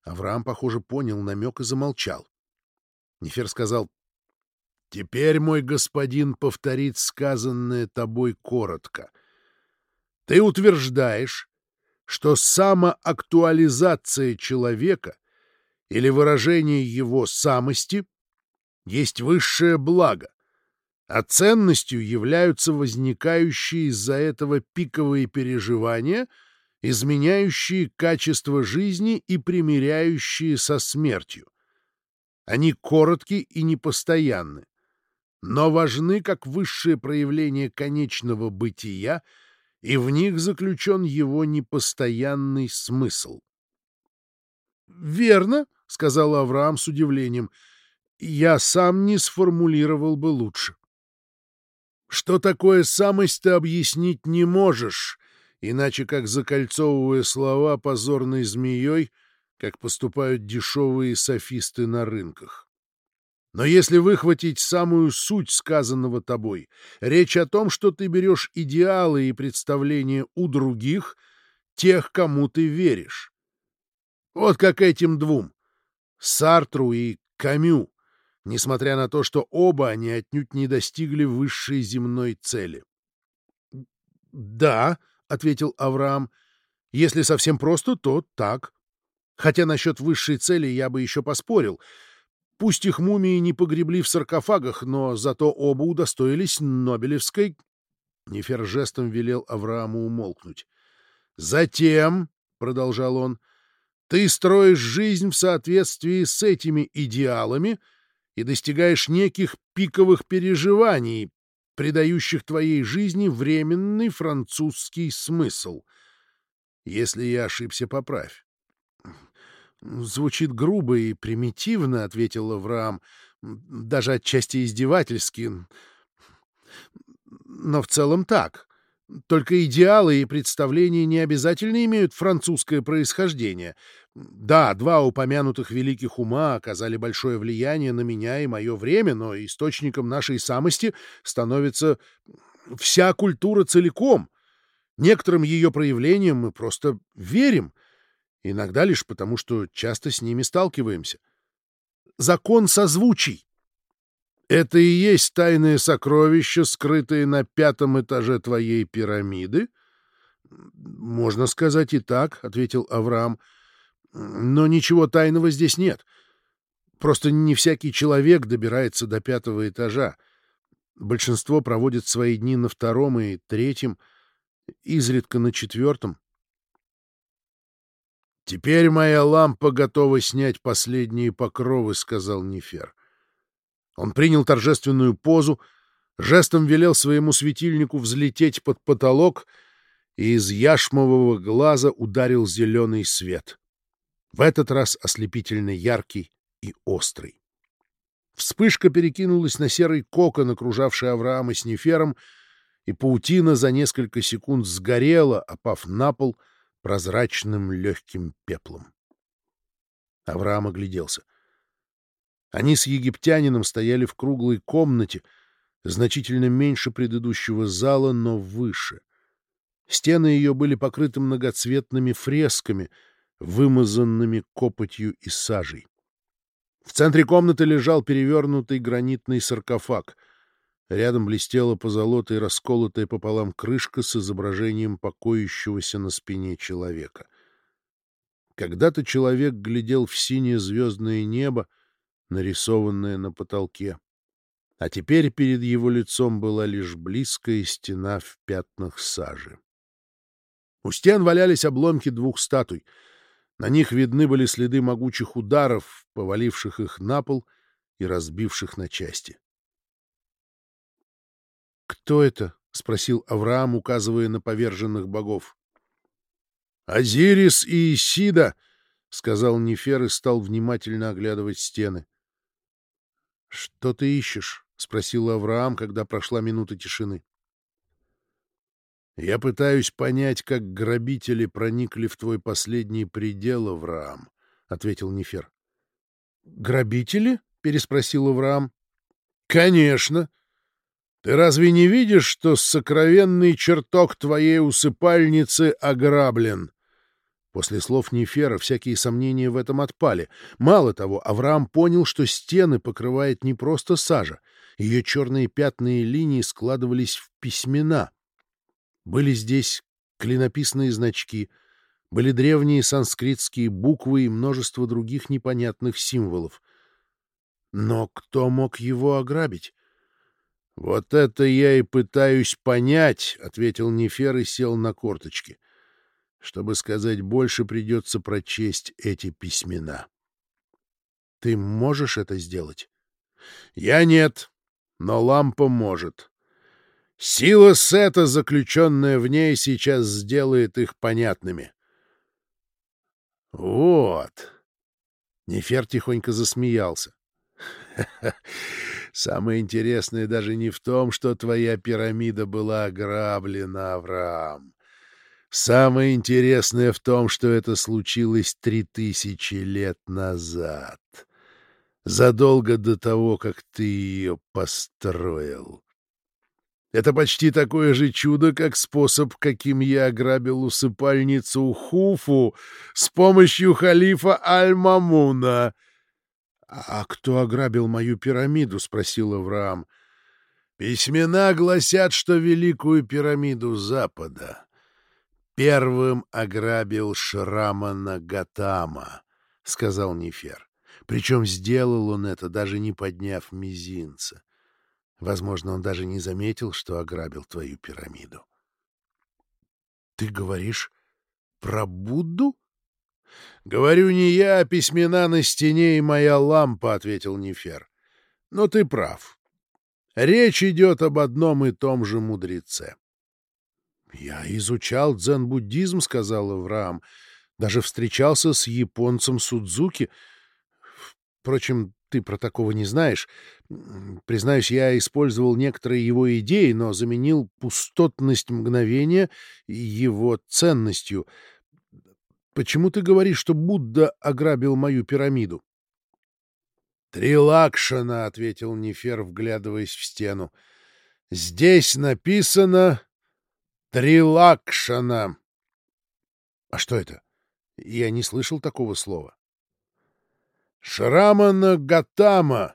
Авраам, похоже, понял намек и замолчал. Нефер сказал, «Теперь, мой господин, повторит сказанное тобой коротко. Ты утверждаешь, что самоактуализация человека или выражение его самости есть высшее благо, а ценностью являются возникающие из-за этого пиковые переживания, изменяющие качество жизни и примиряющие со смертью. Они коротки и непостоянны, но важны как высшее проявление конечного бытия — и в них заключен его непостоянный смысл. «Верно», — сказал Авраам с удивлением, — «я сам не сформулировал бы лучше». «Что такое самость ты объяснить не можешь, иначе как закольцовывая слова позорной змеей, как поступают дешевые софисты на рынках. Но если выхватить самую суть сказанного тобой, речь о том, что ты берешь идеалы и представления у других, тех, кому ты веришь. Вот как этим двум — Сартру и Камю, несмотря на то, что оба они отнюдь не достигли высшей земной цели. — Да, — ответил Авраам, — если совсем просто, то так. Хотя насчет высшей цели я бы еще поспорил — Пусть их мумии не погребли в саркофагах, но зато оба удостоились Нобелевской... Нефер жестом велел Аврааму умолкнуть. «Затем, — продолжал он, — ты строишь жизнь в соответствии с этими идеалами и достигаешь неких пиковых переживаний, придающих твоей жизни временный французский смысл. Если я ошибся, поправь. «Звучит грубо и примитивно», — ответил Авраам, — «даже отчасти издевательски. Но в целом так. Только идеалы и представления не обязательно имеют французское происхождение. Да, два упомянутых великих ума оказали большое влияние на меня и мое время, но источником нашей самости становится вся культура целиком. Некоторым ее проявлениям мы просто верим — Иногда лишь потому, что часто с ними сталкиваемся. Закон созвучий. Это и есть тайное сокровище, скрытое на пятом этаже твоей пирамиды? Можно сказать и так, — ответил Авраам. Но ничего тайного здесь нет. Просто не всякий человек добирается до пятого этажа. Большинство проводит свои дни на втором и третьем, изредка на четвертом. «Теперь моя лампа готова снять последние покровы», — сказал Нефер. Он принял торжественную позу, жестом велел своему светильнику взлететь под потолок и из яшмового глаза ударил зеленый свет. В этот раз ослепительно яркий и острый. Вспышка перекинулась на серый кокон, окружавший Авраама с Нефером, и паутина за несколько секунд сгорела, опав на пол — прозрачным легким пеплом. Авраам огляделся. Они с египтянином стояли в круглой комнате, значительно меньше предыдущего зала, но выше. Стены ее были покрыты многоцветными фресками, вымазанными копотью и сажей. В центре комнаты лежал перевернутый гранитный саркофаг — Рядом блестела позолотая расколотая пополам крышка с изображением покоящегося на спине человека. Когда-то человек глядел в синее звездное небо, нарисованное на потолке. А теперь перед его лицом была лишь близкая стена в пятнах сажи. У стен валялись обломки двух статуй. На них видны были следы могучих ударов, поваливших их на пол и разбивших на части. «Кто это?» — спросил Авраам, указывая на поверженных богов. «Азирис и Исида, — сказал Нефер и стал внимательно оглядывать стены. — Что ты ищешь? — спросил Авраам, когда прошла минута тишины. — Я пытаюсь понять, как грабители проникли в твой последний предел, Авраам, — ответил Нефер. — Грабители? — переспросил Авраам. — Конечно. Ты разве не видишь, что сокровенный чертог твоей усыпальницы ограблен? После слов Нефера всякие сомнения в этом отпали. Мало того, Авраам понял, что стены покрывает не просто сажа. Ее черные пятна и линии складывались в письмена. Были здесь клинописные значки, были древние санскритские буквы и множество других непонятных символов. Но кто мог его ограбить? «Вот это я и пытаюсь понять», — ответил Нефер и сел на корточки. «Чтобы сказать больше, придется прочесть эти письмена». «Ты можешь это сделать?» «Я нет, но лампа может. Сила Сета, заключенная в ней, сейчас сделает их понятными». «Вот». Нефер тихонько засмеялся. Самое интересное даже не в том, что твоя пирамида была ограблена, Авраам. Самое интересное в том, что это случилось три тысячи лет назад, задолго до того, как ты ее построил. Это почти такое же чудо, как способ, каким я ограбил усыпальницу Хуфу с помощью халифа Аль-Мамуна — «А кто ограбил мою пирамиду?» — спросил Авраам. «Письмена гласят, что Великую пирамиду Запада первым ограбил Шрамана Гатама», — сказал Нефер. Причем сделал он это, даже не подняв мизинца. Возможно, он даже не заметил, что ограбил твою пирамиду. — Ты говоришь про Будду? — Говорю не я, а письмена на стене и моя лампа, — ответил Нефер. — Но ты прав. Речь идет об одном и том же мудреце. — Я изучал дзен-буддизм, — сказал Авраам. Даже встречался с японцем Судзуки. Впрочем, ты про такого не знаешь. Признаюсь, я использовал некоторые его идеи, но заменил пустотность мгновения его ценностью — Почему ты говоришь, что Будда ограбил мою пирамиду? — Трилакшана, — ответил Нефер, вглядываясь в стену. — Здесь написано Трилакшана. — А что это? Я не слышал такого слова. — Шрамана Гатама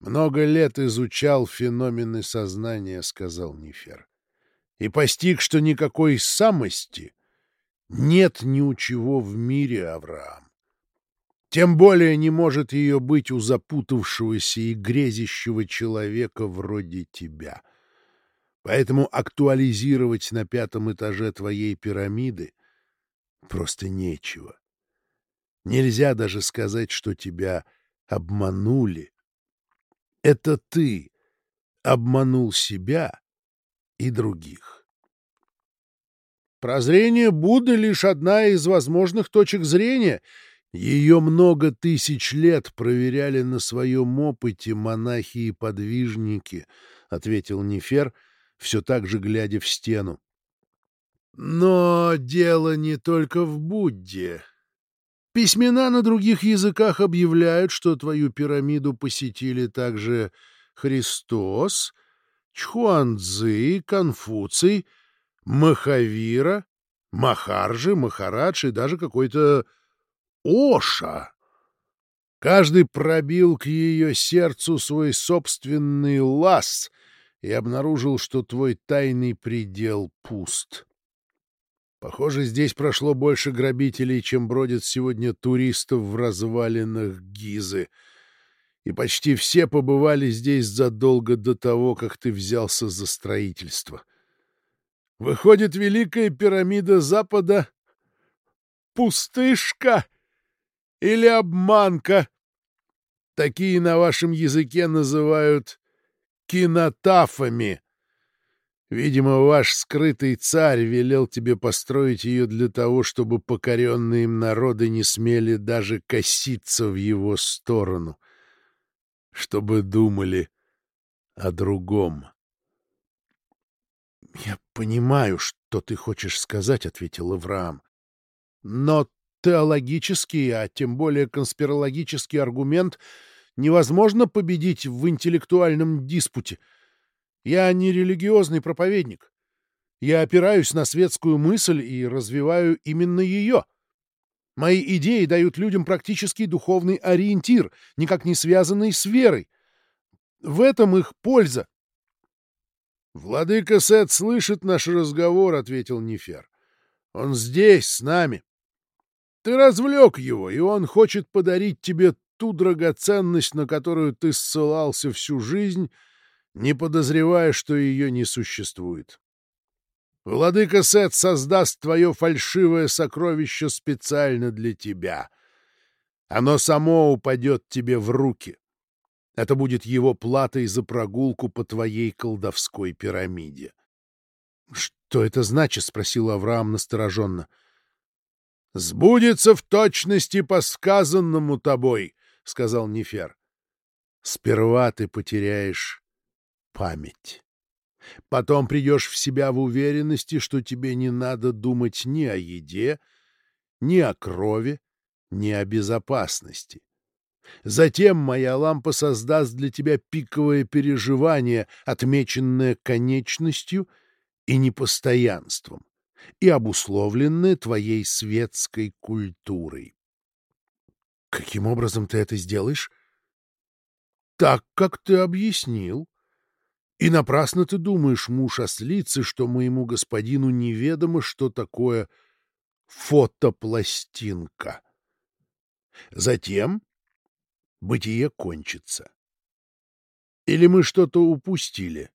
много лет изучал феномены сознания, — сказал Нефер, — и постиг, что никакой самости — нет ни у чего в мире, Авраам. Тем более не может ее быть у запутавшегося и грезящего человека вроде тебя. Поэтому актуализировать на пятом этаже твоей пирамиды просто нечего. Нельзя даже сказать, что тебя обманули. Это ты обманул себя и других. Прозрение Будды — лишь одна из возможных точек зрения. Ее много тысяч лет проверяли на своем опыте монахи и подвижники, — ответил Нефер, все так же глядя в стену. Но дело не только в Будде. Письмена на других языках объявляют, что твою пирамиду посетили также Христос, Чхуанцзы, Конфуций — Махавира, Махаржи, Махарадж и даже какой-то Оша. Каждый пробил к ее сердцу свой собственный лаз и обнаружил, что твой тайный предел пуст. Похоже, здесь прошло больше грабителей, чем бродят сегодня туристов в развалинах Гизы. И почти все побывали здесь задолго до того, как ты взялся за строительство. Выходит, Великая пирамида Запада — пустышка или обманка. Такие на вашем языке называют кинотафами. Видимо, ваш скрытый царь велел тебе построить ее для того, чтобы покоренные им народы не смели даже коситься в его сторону, чтобы думали о другом. — Я понимаю, что ты хочешь сказать, — ответил Авраам. — Но теологический, а тем более конспирологический аргумент невозможно победить в интеллектуальном диспуте — я не религиозный проповедник. Я опираюсь на светскую мысль и развиваю именно ее. Мои идеи дают людям практический духовный ориентир, никак не связанный с верой. В этом их польза. — Владыка Сет слышит наш разговор, — ответил Нефер. — Он здесь, с нами. Ты развлек его, и он хочет подарить тебе ту драгоценность, на которую ты ссылался всю жизнь не подозревая, что ее не существует. Владыка Сет создаст твое фальшивое сокровище специально для тебя. Оно само упадет тебе в руки. Это будет его платой за прогулку по твоей колдовской пирамиде. — Что это значит? — спросил Авраам настороженно. — Сбудется в точности по сказанному тобой, — сказал Нефер. — Сперва ты потеряешь память. Потом придешь в себя в уверенности, что тебе не надо думать ни о еде, ни о крови, ни о безопасности. Затем моя лампа создаст для тебя пиковое переживание, отмеченное конечностью и непостоянством, и обусловленное твоей светской культурой. Каким образом ты это сделаешь? Так, как ты объяснил. И напрасно ты думаешь, муж ослицы, что моему господину неведомо, что такое фотопластинка. Затем бытие кончится. Или мы что-то упустили?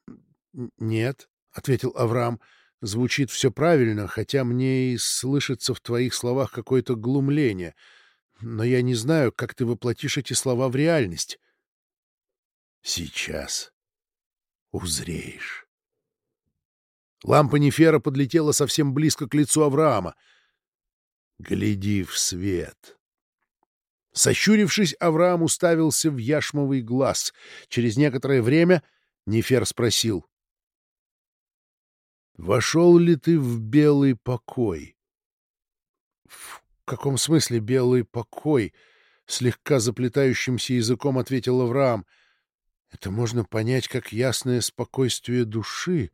— Нет, — ответил Авраам, — звучит все правильно, хотя мне и слышится в твоих словах какое-то глумление. Но я не знаю, как ты воплотишь эти слова в реальность. — Сейчас узреешь. Лампа Нефера подлетела совсем близко к лицу Авраама. «Гляди в свет!» Сощурившись, Авраам уставился в яшмовый глаз. Через некоторое время Нефер спросил. «Вошел ли ты в белый покой?» «В каком смысле белый покой?» — слегка заплетающимся языком ответил Авраам — это можно понять как ясное спокойствие души,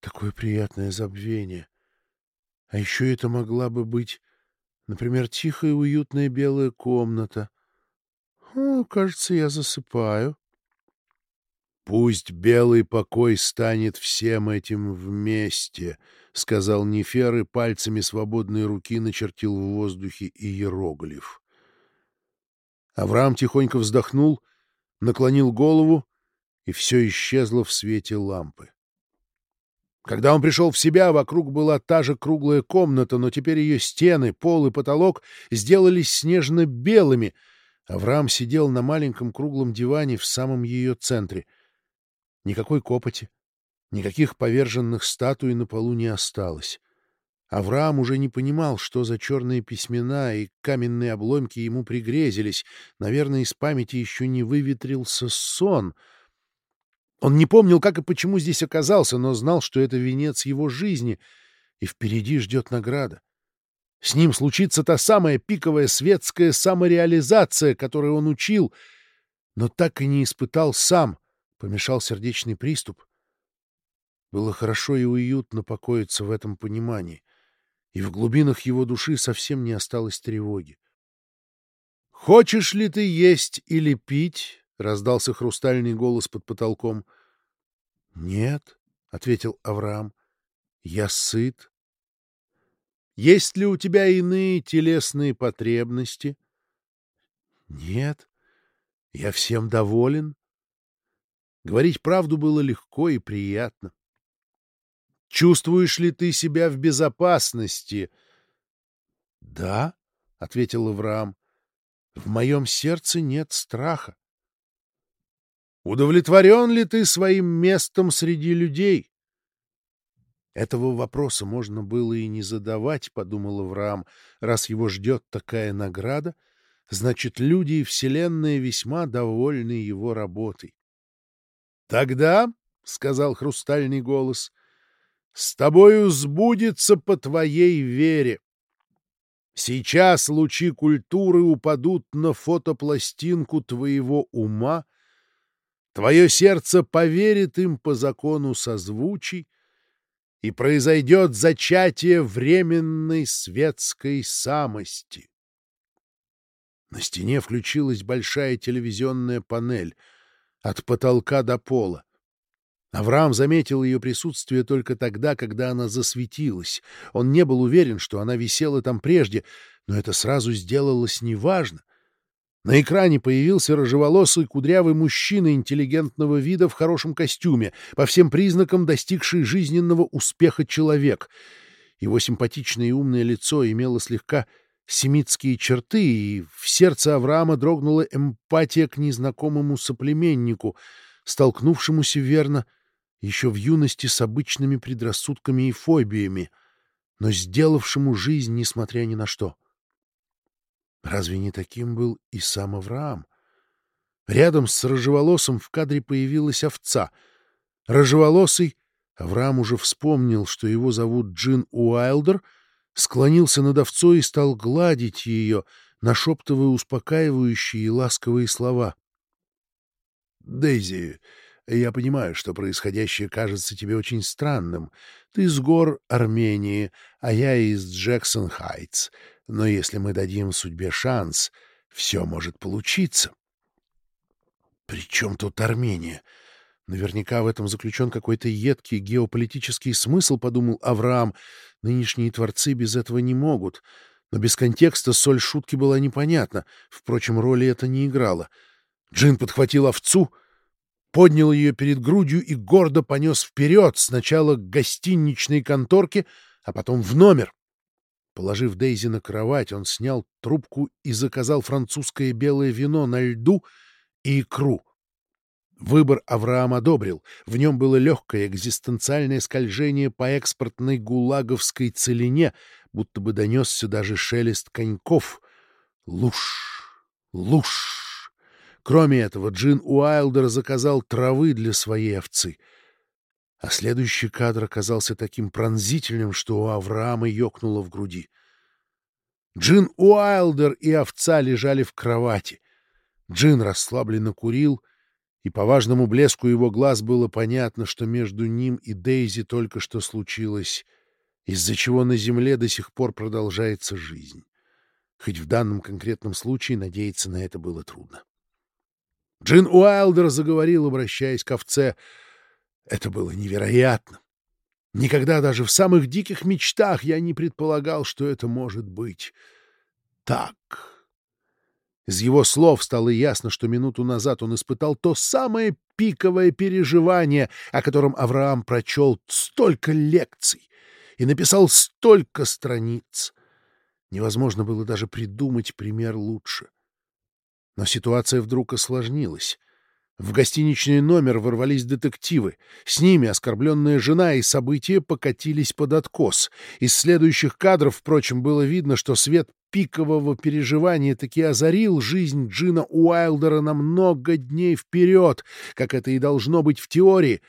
такое приятное забвение. А еще это могла бы быть, например, тихая уютная белая комната. О, кажется, я засыпаю. «Пусть белый покой станет всем этим вместе», — сказал Нефер и пальцами свободной руки начертил в воздухе иероглиф. Авраам тихонько вздохнул — наклонил голову, и все исчезло в свете лампы. Когда он пришел в себя, вокруг была та же круглая комната, но теперь ее стены, пол и потолок сделались снежно-белыми. Авраам сидел на маленьком круглом диване в самом ее центре. Никакой копоти, никаких поверженных статуй на полу не осталось. Авраам уже не понимал, что за черные письмена и каменные обломки ему пригрезились. Наверное, из памяти еще не выветрился сон. Он не помнил, как и почему здесь оказался, но знал, что это венец его жизни, и впереди ждет награда. С ним случится та самая пиковая светская самореализация, которой он учил, но так и не испытал сам, помешал сердечный приступ. Было хорошо и уютно покоиться в этом понимании и в глубинах его души совсем не осталось тревоги. «Хочешь ли ты есть или пить?» — раздался хрустальный голос под потолком. «Нет», — ответил Авраам, — «я сыт». «Есть ли у тебя иные телесные потребности?» «Нет, я всем доволен». Говорить правду было легко и приятно. Чувствуешь ли ты себя в безопасности? — Да, — ответил Авраам, — в моем сердце нет страха. — Удовлетворен ли ты своим местом среди людей? Этого вопроса можно было и не задавать, — подумал Авраам, — раз его ждет такая награда, значит, люди и Вселенная весьма довольны его работой. — Тогда, — сказал хрустальный голос, — с тобою сбудется по твоей вере. Сейчас лучи культуры упадут на фотопластинку твоего ума, твое сердце поверит им по закону созвучий, и произойдет зачатие временной светской самости. На стене включилась большая телевизионная панель от потолка до пола. Авраам заметил ее присутствие только тогда, когда она засветилась. Он не был уверен, что она висела там прежде, но это сразу сделалось неважно. На экране появился рыжеволосый кудрявый мужчина интеллигентного вида в хорошем костюме, по всем признакам достигший жизненного успеха человек. Его симпатичное и умное лицо имело слегка семитские черты, и в сердце Авраама дрогнула эмпатия к незнакомому соплеменнику, столкнувшемуся верно еще в юности с обычными предрассудками и фобиями, но сделавшему жизнь, несмотря ни на что. — Разве не таким был и сам Авраам? Рядом с рыжеволосым в кадре появилась овца. Рыжеволосый, Авраам уже вспомнил, что его зовут Джин Уайлдер, склонился над овцой и стал гладить ее, нашептывая успокаивающие и ласковые слова. — Дейзи, я понимаю, что происходящее кажется тебе очень странным. Ты из гор Армении, а я из Джексон-Хайтс. Но если мы дадим судьбе шанс, все может получиться. При чем тут Армения? Наверняка в этом заключен какой-то едкий геополитический смысл, подумал Авраам. Нынешние творцы без этого не могут. Но без контекста соль шутки была непонятна. Впрочем, роли это не играло. Джин подхватил овцу — поднял ее перед грудью и гордо понес вперед, сначала к гостиничной конторке, а потом в номер. Положив Дейзи на кровать, он снял трубку и заказал французское белое вино на льду и икру. Выбор Авраам одобрил. В нем было легкое экзистенциальное скольжение по экспортной гулаговской целине, будто бы донесся даже шелест коньков. Луш! Луш! Кроме этого, Джин Уайлдер заказал травы для своей овцы. А следующий кадр оказался таким пронзительным, что у Авраама ёкнуло в груди. Джин Уайлдер и овца лежали в кровати. Джин расслабленно курил, и по важному блеску его глаз было понятно, что между ним и Дейзи только что случилось, из-за чего на земле до сих пор продолжается жизнь. Хоть в данном конкретном случае надеяться на это было трудно. Джин Уайлдер заговорил, обращаясь к овце. Это было невероятно. Никогда даже в самых диких мечтах я не предполагал, что это может быть так. Из его слов стало ясно, что минуту назад он испытал то самое пиковое переживание, о котором Авраам прочел столько лекций и написал столько страниц. Невозможно было даже придумать пример лучше. Но ситуация вдруг осложнилась. В гостиничный номер ворвались детективы. С ними оскорбленная жена и события покатились под откос. Из следующих кадров, впрочем, было видно, что свет пикового переживания таки озарил жизнь Джина Уайлдера на много дней вперед, как это и должно быть в теории.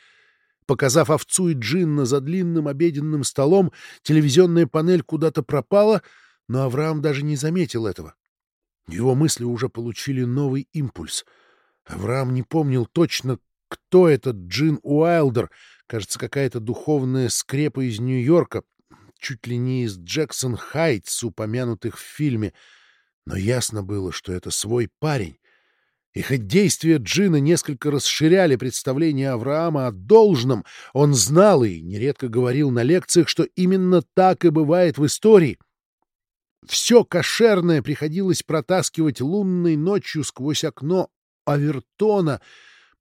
Показав овцу и Джинна за длинным обеденным столом, телевизионная панель куда-то пропала, но Авраам даже не заметил этого. Его мысли уже получили новый импульс. Авраам не помнил точно, кто этот Джин Уайлдер. Кажется, какая-то духовная скрепа из Нью-Йорка, чуть ли не из Джексон-Хайтс, упомянутых в фильме. Но ясно было, что это свой парень. И хоть действия Джина несколько расширяли представление Авраама о должном, он знал и нередко говорил на лекциях, что именно так и бывает в истории — все кошерное приходилось протаскивать лунной ночью сквозь окно Авертона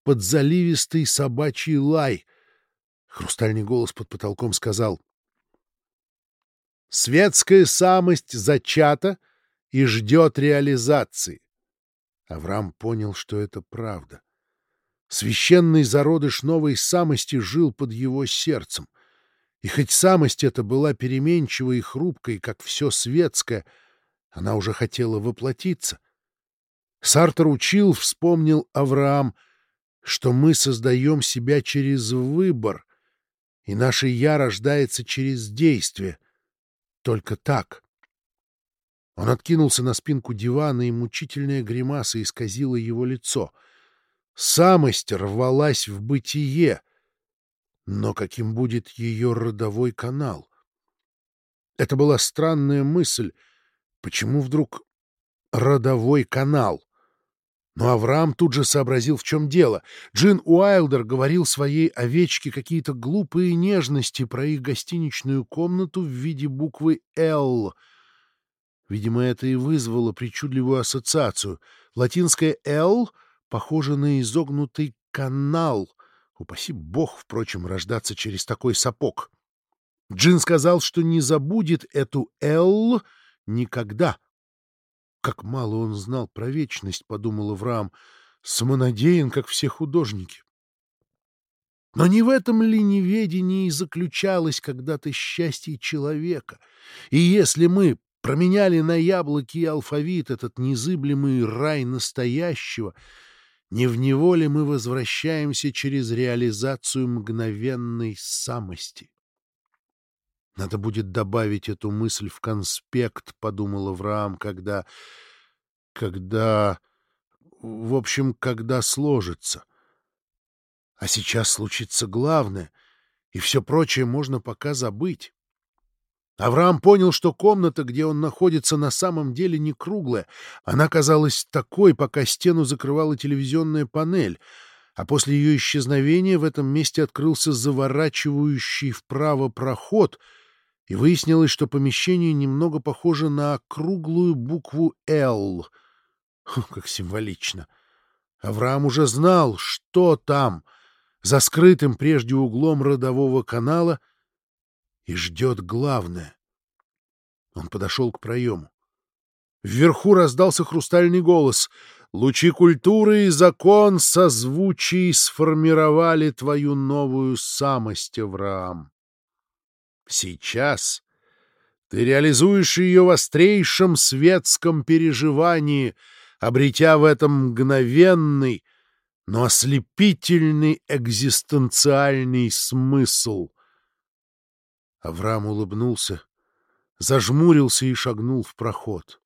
под заливистый собачий лай. Хрустальный голос под потолком сказал. «Светская самость зачата и ждет реализации». Авраам понял, что это правда. Священный зародыш новой самости жил под его сердцем. И хоть самость эта была переменчивой и хрупкой, как все светское, она уже хотела воплотиться. Сартер учил, вспомнил Авраам, что мы создаем себя через выбор, и наше «я» рождается через действие. Только так. Он откинулся на спинку дивана, и мучительная гримаса исказила его лицо. Самость рвалась в бытие, но каким будет ее родовой канал? Это была странная мысль. Почему вдруг родовой канал? Но Авраам тут же сообразил, в чем дело. Джин Уайлдер говорил своей овечке какие-то глупые нежности про их гостиничную комнату в виде буквы «Л». Видимо, это и вызвало причудливую ассоциацию. Латинское «Л» похоже на изогнутый канал, Упаси бог, впрочем, рождаться через такой сапог. Джин сказал, что не забудет эту «Л» никогда. Как мало он знал про вечность, — подумал Авраам, — самонадеян, как все художники. Но не в этом ли неведении заключалось когда-то счастье человека? И если мы променяли на яблоки и алфавит этот незыблемый рай настоящего — не в неволе мы возвращаемся через реализацию мгновенной самости. Надо будет добавить эту мысль в конспект, — подумал Авраам, когда... когда... в общем, когда сложится. А сейчас случится главное, и все прочее можно пока забыть. Авраам понял, что комната, где он находится, на самом деле не круглая. Она казалась такой, пока стену закрывала телевизионная панель, а после ее исчезновения в этом месте открылся заворачивающий вправо проход, и выяснилось, что помещение немного похоже на круглую букву «Л». Как символично! Авраам уже знал, что там, за скрытым прежде углом родового канала — и ждет главное. Он подошел к проему. Вверху раздался хрустальный голос. «Лучи культуры и закон созвучий сформировали твою новую самость, Авраам. Сейчас ты реализуешь ее в острейшем светском переживании, обретя в этом мгновенный, но ослепительный экзистенциальный смысл. Авраам улыбнулся, зажмурился и шагнул в проход.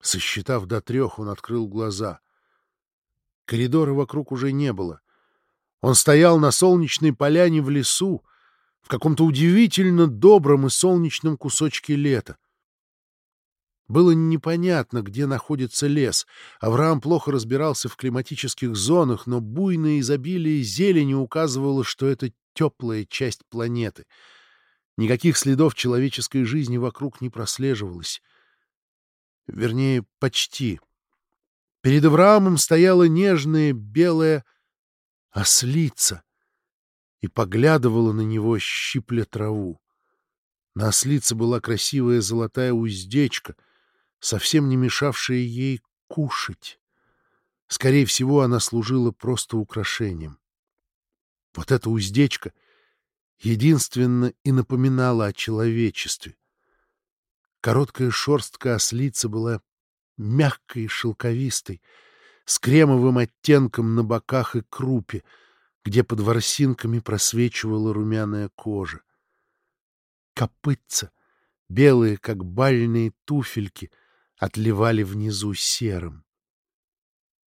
Сосчитав до трех, он открыл глаза. Коридора вокруг уже не было. Он стоял на солнечной поляне в лесу, в каком-то удивительно добром и солнечном кусочке лета. Было непонятно, где находится лес. Авраам плохо разбирался в климатических зонах, но буйное изобилие зелени указывало, что это теплая часть планеты — Никаких следов человеческой жизни вокруг не прослеживалось. Вернее, почти. Перед Авраамом стояла нежная белая ослица и поглядывала на него, щипля траву. На ослице была красивая золотая уздечка, совсем не мешавшая ей кушать. Скорее всего, она служила просто украшением. Вот эта уздечка — единственно и напоминала о человечестве. Короткая шерстка ослицы была мягкой и шелковистой, с кремовым оттенком на боках и крупе, где под ворсинками просвечивала румяная кожа. Копытца, белые, как бальные туфельки, отливали внизу серым.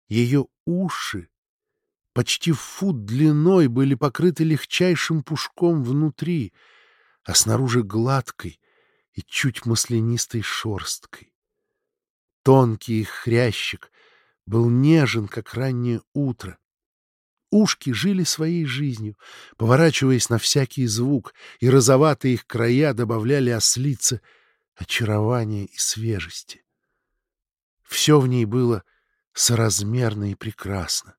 Ее уши почти фут длиной, были покрыты легчайшим пушком внутри, а снаружи гладкой и чуть маслянистой шерсткой. Тонкий хрящик был нежен, как раннее утро. Ушки жили своей жизнью, поворачиваясь на всякий звук, и розоватые их края добавляли ослице очарования и свежести. Все в ней было соразмерно и прекрасно.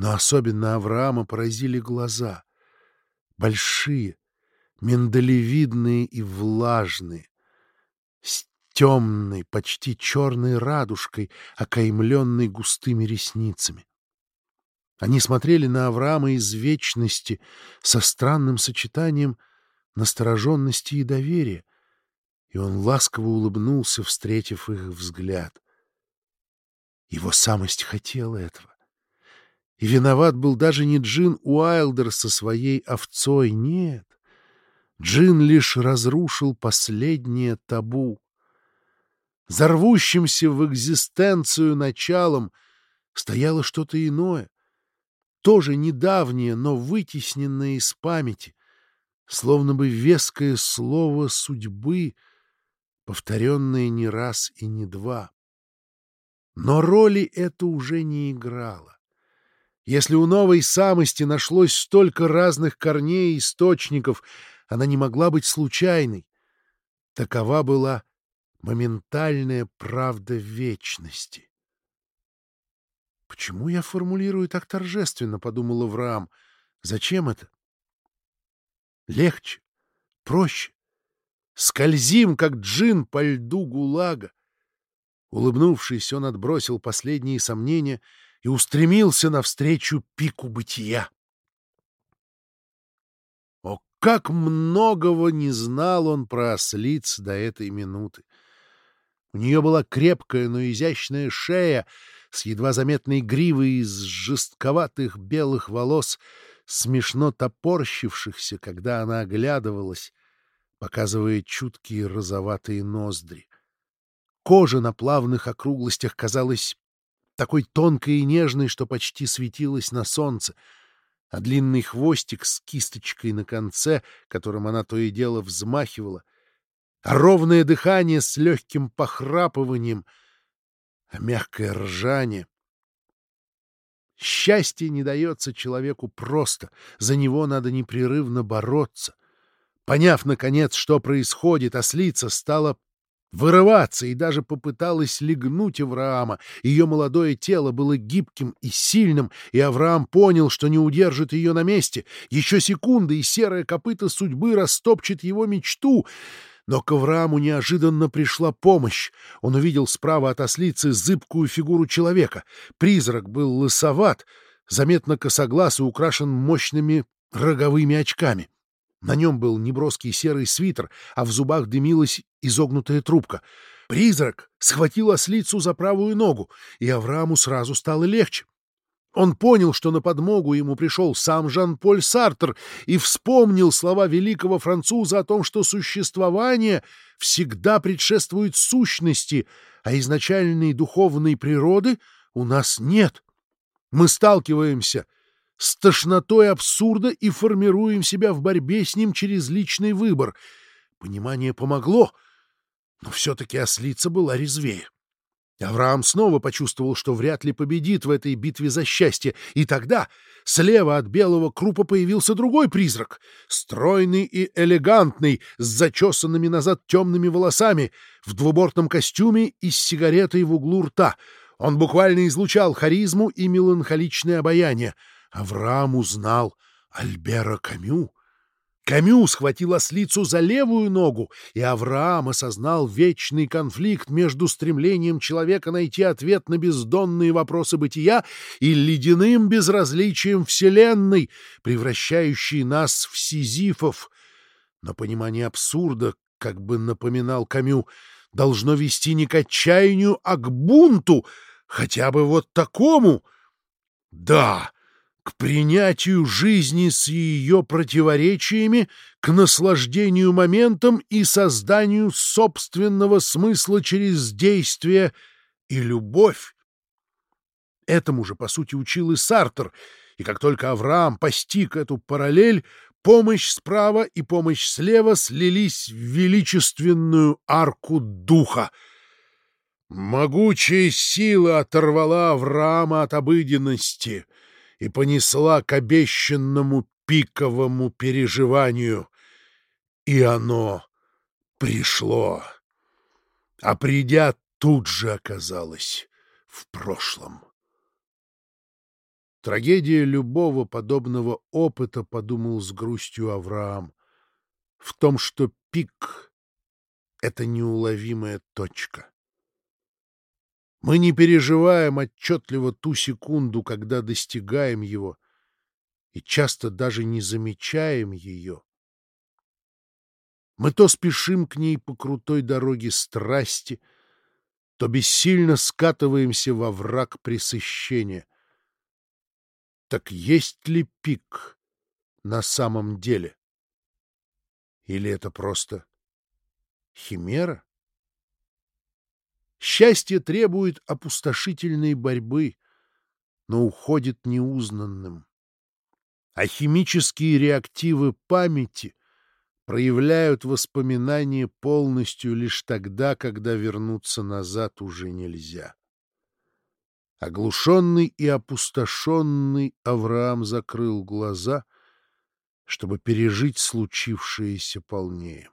Но особенно Авраама поразили глаза. Большие, миндалевидные и влажные, с темной, почти черной радужкой, окаймленной густыми ресницами. Они смотрели на Авраама из вечности со странным сочетанием настороженности и доверия, и он ласково улыбнулся, встретив их взгляд. Его самость хотела этого. И виноват был даже не Джин Уайлдер со своей овцой, нет. Джин лишь разрушил последнее табу. Зарвущимся в экзистенцию началом стояло что-то иное, тоже недавнее, но вытесненное из памяти, словно бы веское слово судьбы, повторенное не раз и не два. Но роли это уже не играло. Если у новой самости нашлось столько разных корней и источников, она не могла быть случайной. Такова была моментальная правда вечности. «Почему я формулирую так торжественно?» — подумал Авраам. «Зачем это?» «Легче, проще. Скользим, как джин по льду гулага». Улыбнувшись, он отбросил последние сомнения и устремился навстречу пику бытия. О, как многого не знал он про ослиц до этой минуты! У нее была крепкая, но изящная шея — с едва заметной гривой из жестковатых белых волос, смешно топорщившихся, когда она оглядывалась, показывая чуткие розоватые ноздри. Кожа на плавных округлостях казалась такой тонкой и нежной, что почти светилась на солнце, а длинный хвостик с кисточкой на конце, которым она то и дело взмахивала, а ровное дыхание с легким похрапыванием — а мягкое ржание. Счастье не дается человеку просто, за него надо непрерывно бороться. Поняв, наконец, что происходит, ослица стала вырываться и даже попыталась легнуть Авраама. Ее молодое тело было гибким и сильным, и Авраам понял, что не удержит ее на месте. Еще секунды, и серое копыто судьбы растопчет его мечту — но к Аврааму неожиданно пришла помощь. Он увидел справа от ослицы зыбкую фигуру человека. Призрак был лысоват, заметно косоглаз и украшен мощными роговыми очками. На нем был неброский серый свитер, а в зубах дымилась изогнутая трубка. Призрак схватил ослицу за правую ногу, и Аврааму сразу стало легче. Он понял, что на подмогу ему пришел сам Жан-Поль Сартр и вспомнил слова великого француза о том, что существование всегда предшествует сущности, а изначальной духовной природы у нас нет. Мы сталкиваемся с тошнотой абсурда и формируем себя в борьбе с ним через личный выбор. Понимание помогло, но все-таки ослица была резвее. Авраам снова почувствовал, что вряд ли победит в этой битве за счастье, и тогда слева от белого крупа появился другой призрак, стройный и элегантный, с зачесанными назад темными волосами, в двубортном костюме и с сигаретой в углу рта. Он буквально излучал харизму и меланхоличное обаяние. Авраам узнал Альбера Камю, Камю схватил ослицу за левую ногу, и Авраам осознал вечный конфликт между стремлением человека найти ответ на бездонные вопросы бытия и ледяным безразличием Вселенной, превращающей нас в сизифов. Но понимание абсурда, как бы напоминал Камю, должно вести не к отчаянию, а к бунту, хотя бы вот такому. Да, к принятию жизни с ее противоречиями, к наслаждению моментом и созданию собственного смысла через действие и любовь. Этому же, по сути, учил и Сартер, и как только Авраам постиг эту параллель, помощь справа и помощь слева слились в величественную арку духа. Могучая сила оторвала Авраама от обыденности — и понесла к обещанному пиковому переживанию. И оно пришло. А придя, тут же оказалось в прошлом. Трагедия любого подобного опыта, подумал с грустью Авраам, в том, что пик — это неуловимая точка. Мы не переживаем отчетливо ту секунду, когда достигаем его, и часто даже не замечаем ее. Мы то спешим к ней по крутой дороге страсти, то бессильно скатываемся во враг пресыщения. Так есть ли пик на самом деле? Или это просто химера? Счастье требует опустошительной борьбы, но уходит неузнанным. А химические реактивы памяти проявляют воспоминания полностью лишь тогда, когда вернуться назад уже нельзя. Оглушенный и опустошенный Авраам закрыл глаза, чтобы пережить случившееся полнее.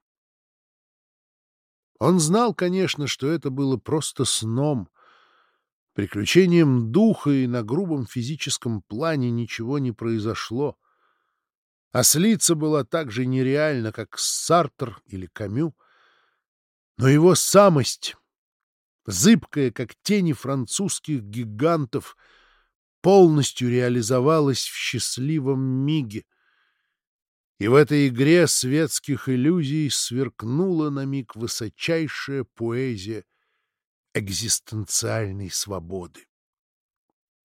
Он знал, конечно, что это было просто сном, приключением духа, и на грубом физическом плане ничего не произошло. Ослица была так же нереальна, как Сартр или Камю, но его самость, зыбкая, как тени французских гигантов, полностью реализовалась в счастливом миге — и в этой игре светских иллюзий сверкнула на миг высочайшая поэзия экзистенциальной свободы.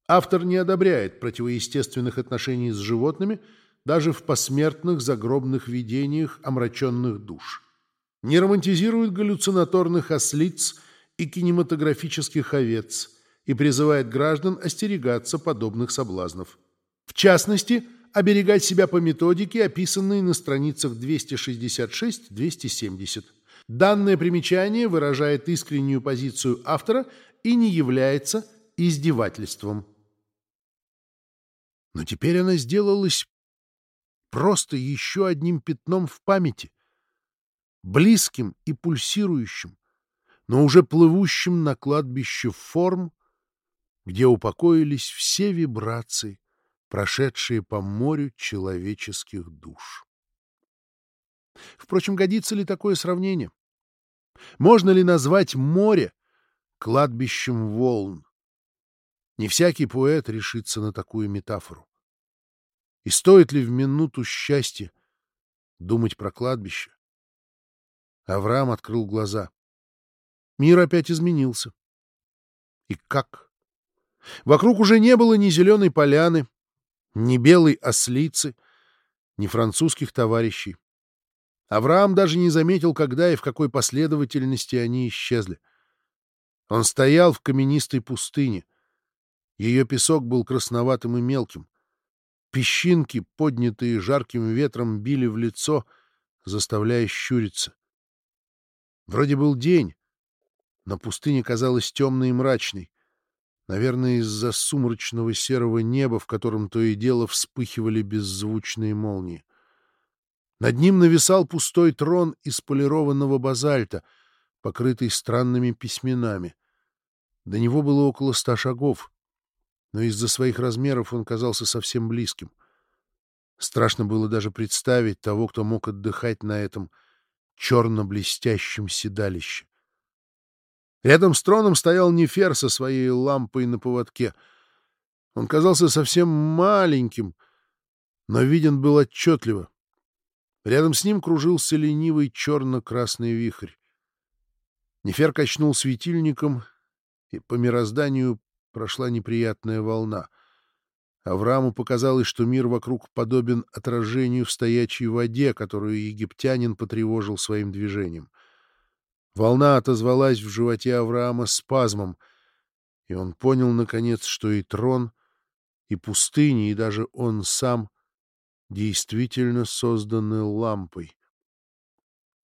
Автор не одобряет противоестественных отношений с животными даже в посмертных загробных видениях омраченных душ. Не романтизирует галлюцинаторных ослиц и кинематографических овец и призывает граждан остерегаться подобных соблазнов. В частности, оберегать себя по методике, описанной на страницах 266-270. Данное примечание выражает искреннюю позицию автора и не является издевательством. Но теперь она сделалась просто еще одним пятном в памяти, близким и пульсирующим, но уже плывущим на кладбище форм, где упокоились все вибрации, прошедшие по морю человеческих душ. Впрочем, годится ли такое сравнение? Можно ли назвать море кладбищем волн? Не всякий поэт решится на такую метафору. И стоит ли в минуту счастья думать про кладбище? Авраам открыл глаза. Мир опять изменился. И как? Вокруг уже не было ни зеленой поляны, ни белой ослицы, ни французских товарищей. Авраам даже не заметил, когда и в какой последовательности они исчезли. Он стоял в каменистой пустыне. Ее песок был красноватым и мелким. Песчинки, поднятые жарким ветром, били в лицо, заставляя щуриться. Вроде был день, но пустыня казалась темной и мрачной. Наверное, из-за сумрачного серого неба, в котором то и дело вспыхивали беззвучные молнии. Над ним нависал пустой трон из полированного базальта, покрытый странными письменами. До него было около ста шагов, но из-за своих размеров он казался совсем близким. Страшно было даже представить того, кто мог отдыхать на этом черно-блестящем седалище. Рядом с троном стоял Нефер со своей лампой на поводке. Он казался совсем маленьким, но виден был отчетливо. Рядом с ним кружился ленивый черно-красный вихрь. Нефер качнул светильником, и по мирозданию прошла неприятная волна. Аврааму показалось, что мир вокруг подобен отражению в стоячей воде, которую египтянин потревожил своим движением — Волна отозвалась в животе Авраама спазмом, и он понял, наконец, что и трон, и пустыня, и даже он сам действительно созданы лампой.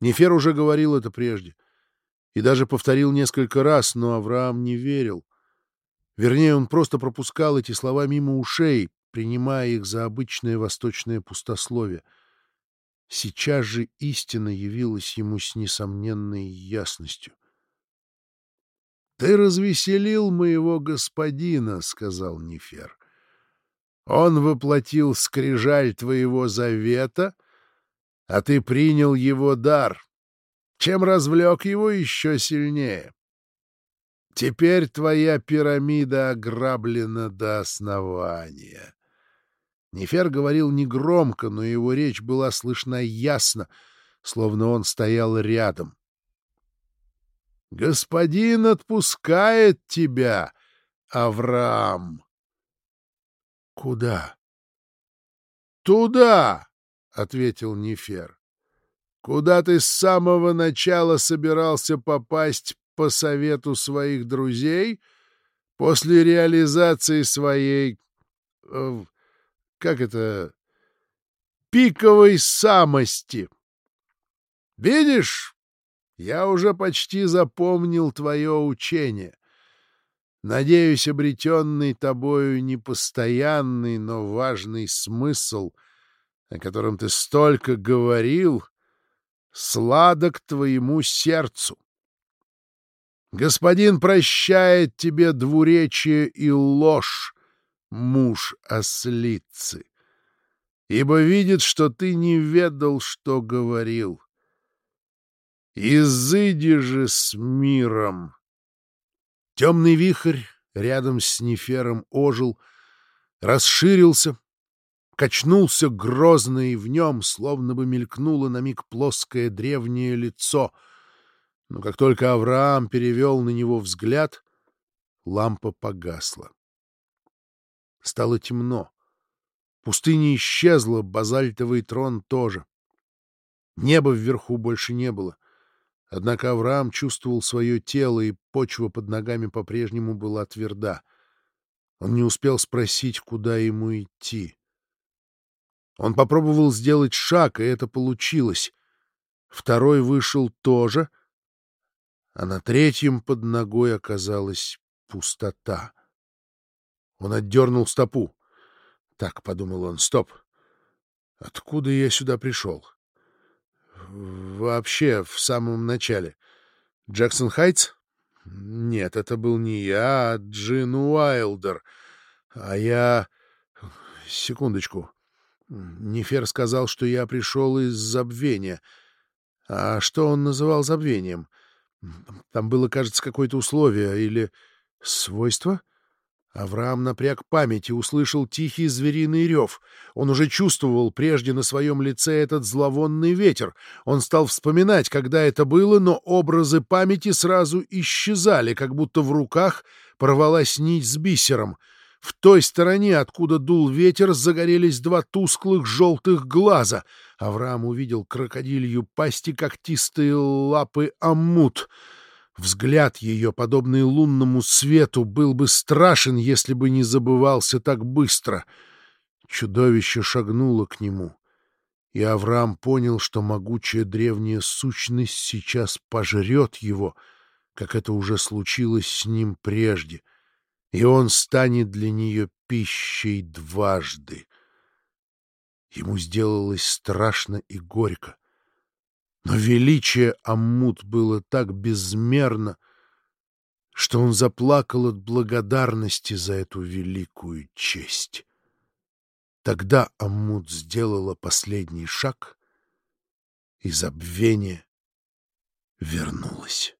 Нефер уже говорил это прежде, и даже повторил несколько раз, но Авраам не верил. Вернее, он просто пропускал эти слова мимо ушей, принимая их за обычное восточное пустословие — Сейчас же истина явилась ему с несомненной ясностью. — Ты развеселил моего господина, — сказал Нефер. — Он воплотил скрижаль твоего завета, а ты принял его дар, чем развлек его еще сильнее. Теперь твоя пирамида ограблена до основания. Нефер говорил негромко, но его речь была слышна ясно, словно он стоял рядом. «Господин отпускает тебя, Авраам!» «Куда?» «Туда!» — ответил Нефер. «Куда ты с самого начала собирался попасть по совету своих друзей после реализации своей... Как это... пиковой самости. Видишь, я уже почти запомнил твое учение. Надеюсь, обретенный тобою непостоянный, но важный смысл, о котором ты столько говорил, сладок твоему сердцу. Господин прощает тебе двуречие и ложь, муж ослицы, ибо видит, что ты не ведал, что говорил. Изыди же с миром. Темный вихрь рядом с Нефером ожил, расширился, качнулся грозно, и в нем словно бы мелькнуло на миг плоское древнее лицо — но как только Авраам перевел на него взгляд, лампа погасла. Стало темно. Пустыня исчезла, базальтовый трон тоже. Неба вверху больше не было. Однако Авраам чувствовал свое тело, и почва под ногами по-прежнему была тверда. Он не успел спросить, куда ему идти. Он попробовал сделать шаг, и это получилось. Второй вышел тоже, а на третьем под ногой оказалась пустота. Он отдернул стопу. Так, — подумал он, — стоп. Откуда я сюда пришел? Вообще, в самом начале. Джексон Хайтс? Нет, это был не я, а Джин Уайлдер. А я... Секундочку. Нефер сказал, что я пришел из забвения. А что он называл забвением? — там было, кажется, какое-то условие или свойство. Авраам напряг память и услышал тихий звериный рев. Он уже чувствовал прежде на своем лице этот зловонный ветер. Он стал вспоминать, когда это было, но образы памяти сразу исчезали, как будто в руках порвалась нить с бисером — в той стороне, откуда дул ветер, загорелись два тусклых желтых глаза. Авраам увидел крокодилью пасти когтистые лапы аммут. Взгляд ее, подобный лунному свету, был бы страшен, если бы не забывался так быстро. Чудовище шагнуло к нему, и Авраам понял, что могучая древняя сущность сейчас пожрет его, как это уже случилось с ним прежде — и он станет для нее пищей дважды. Ему сделалось страшно и горько. Но величие Аммут было так безмерно, что он заплакал от благодарности за эту великую честь. Тогда Аммут сделала последний шаг, и забвение вернулось.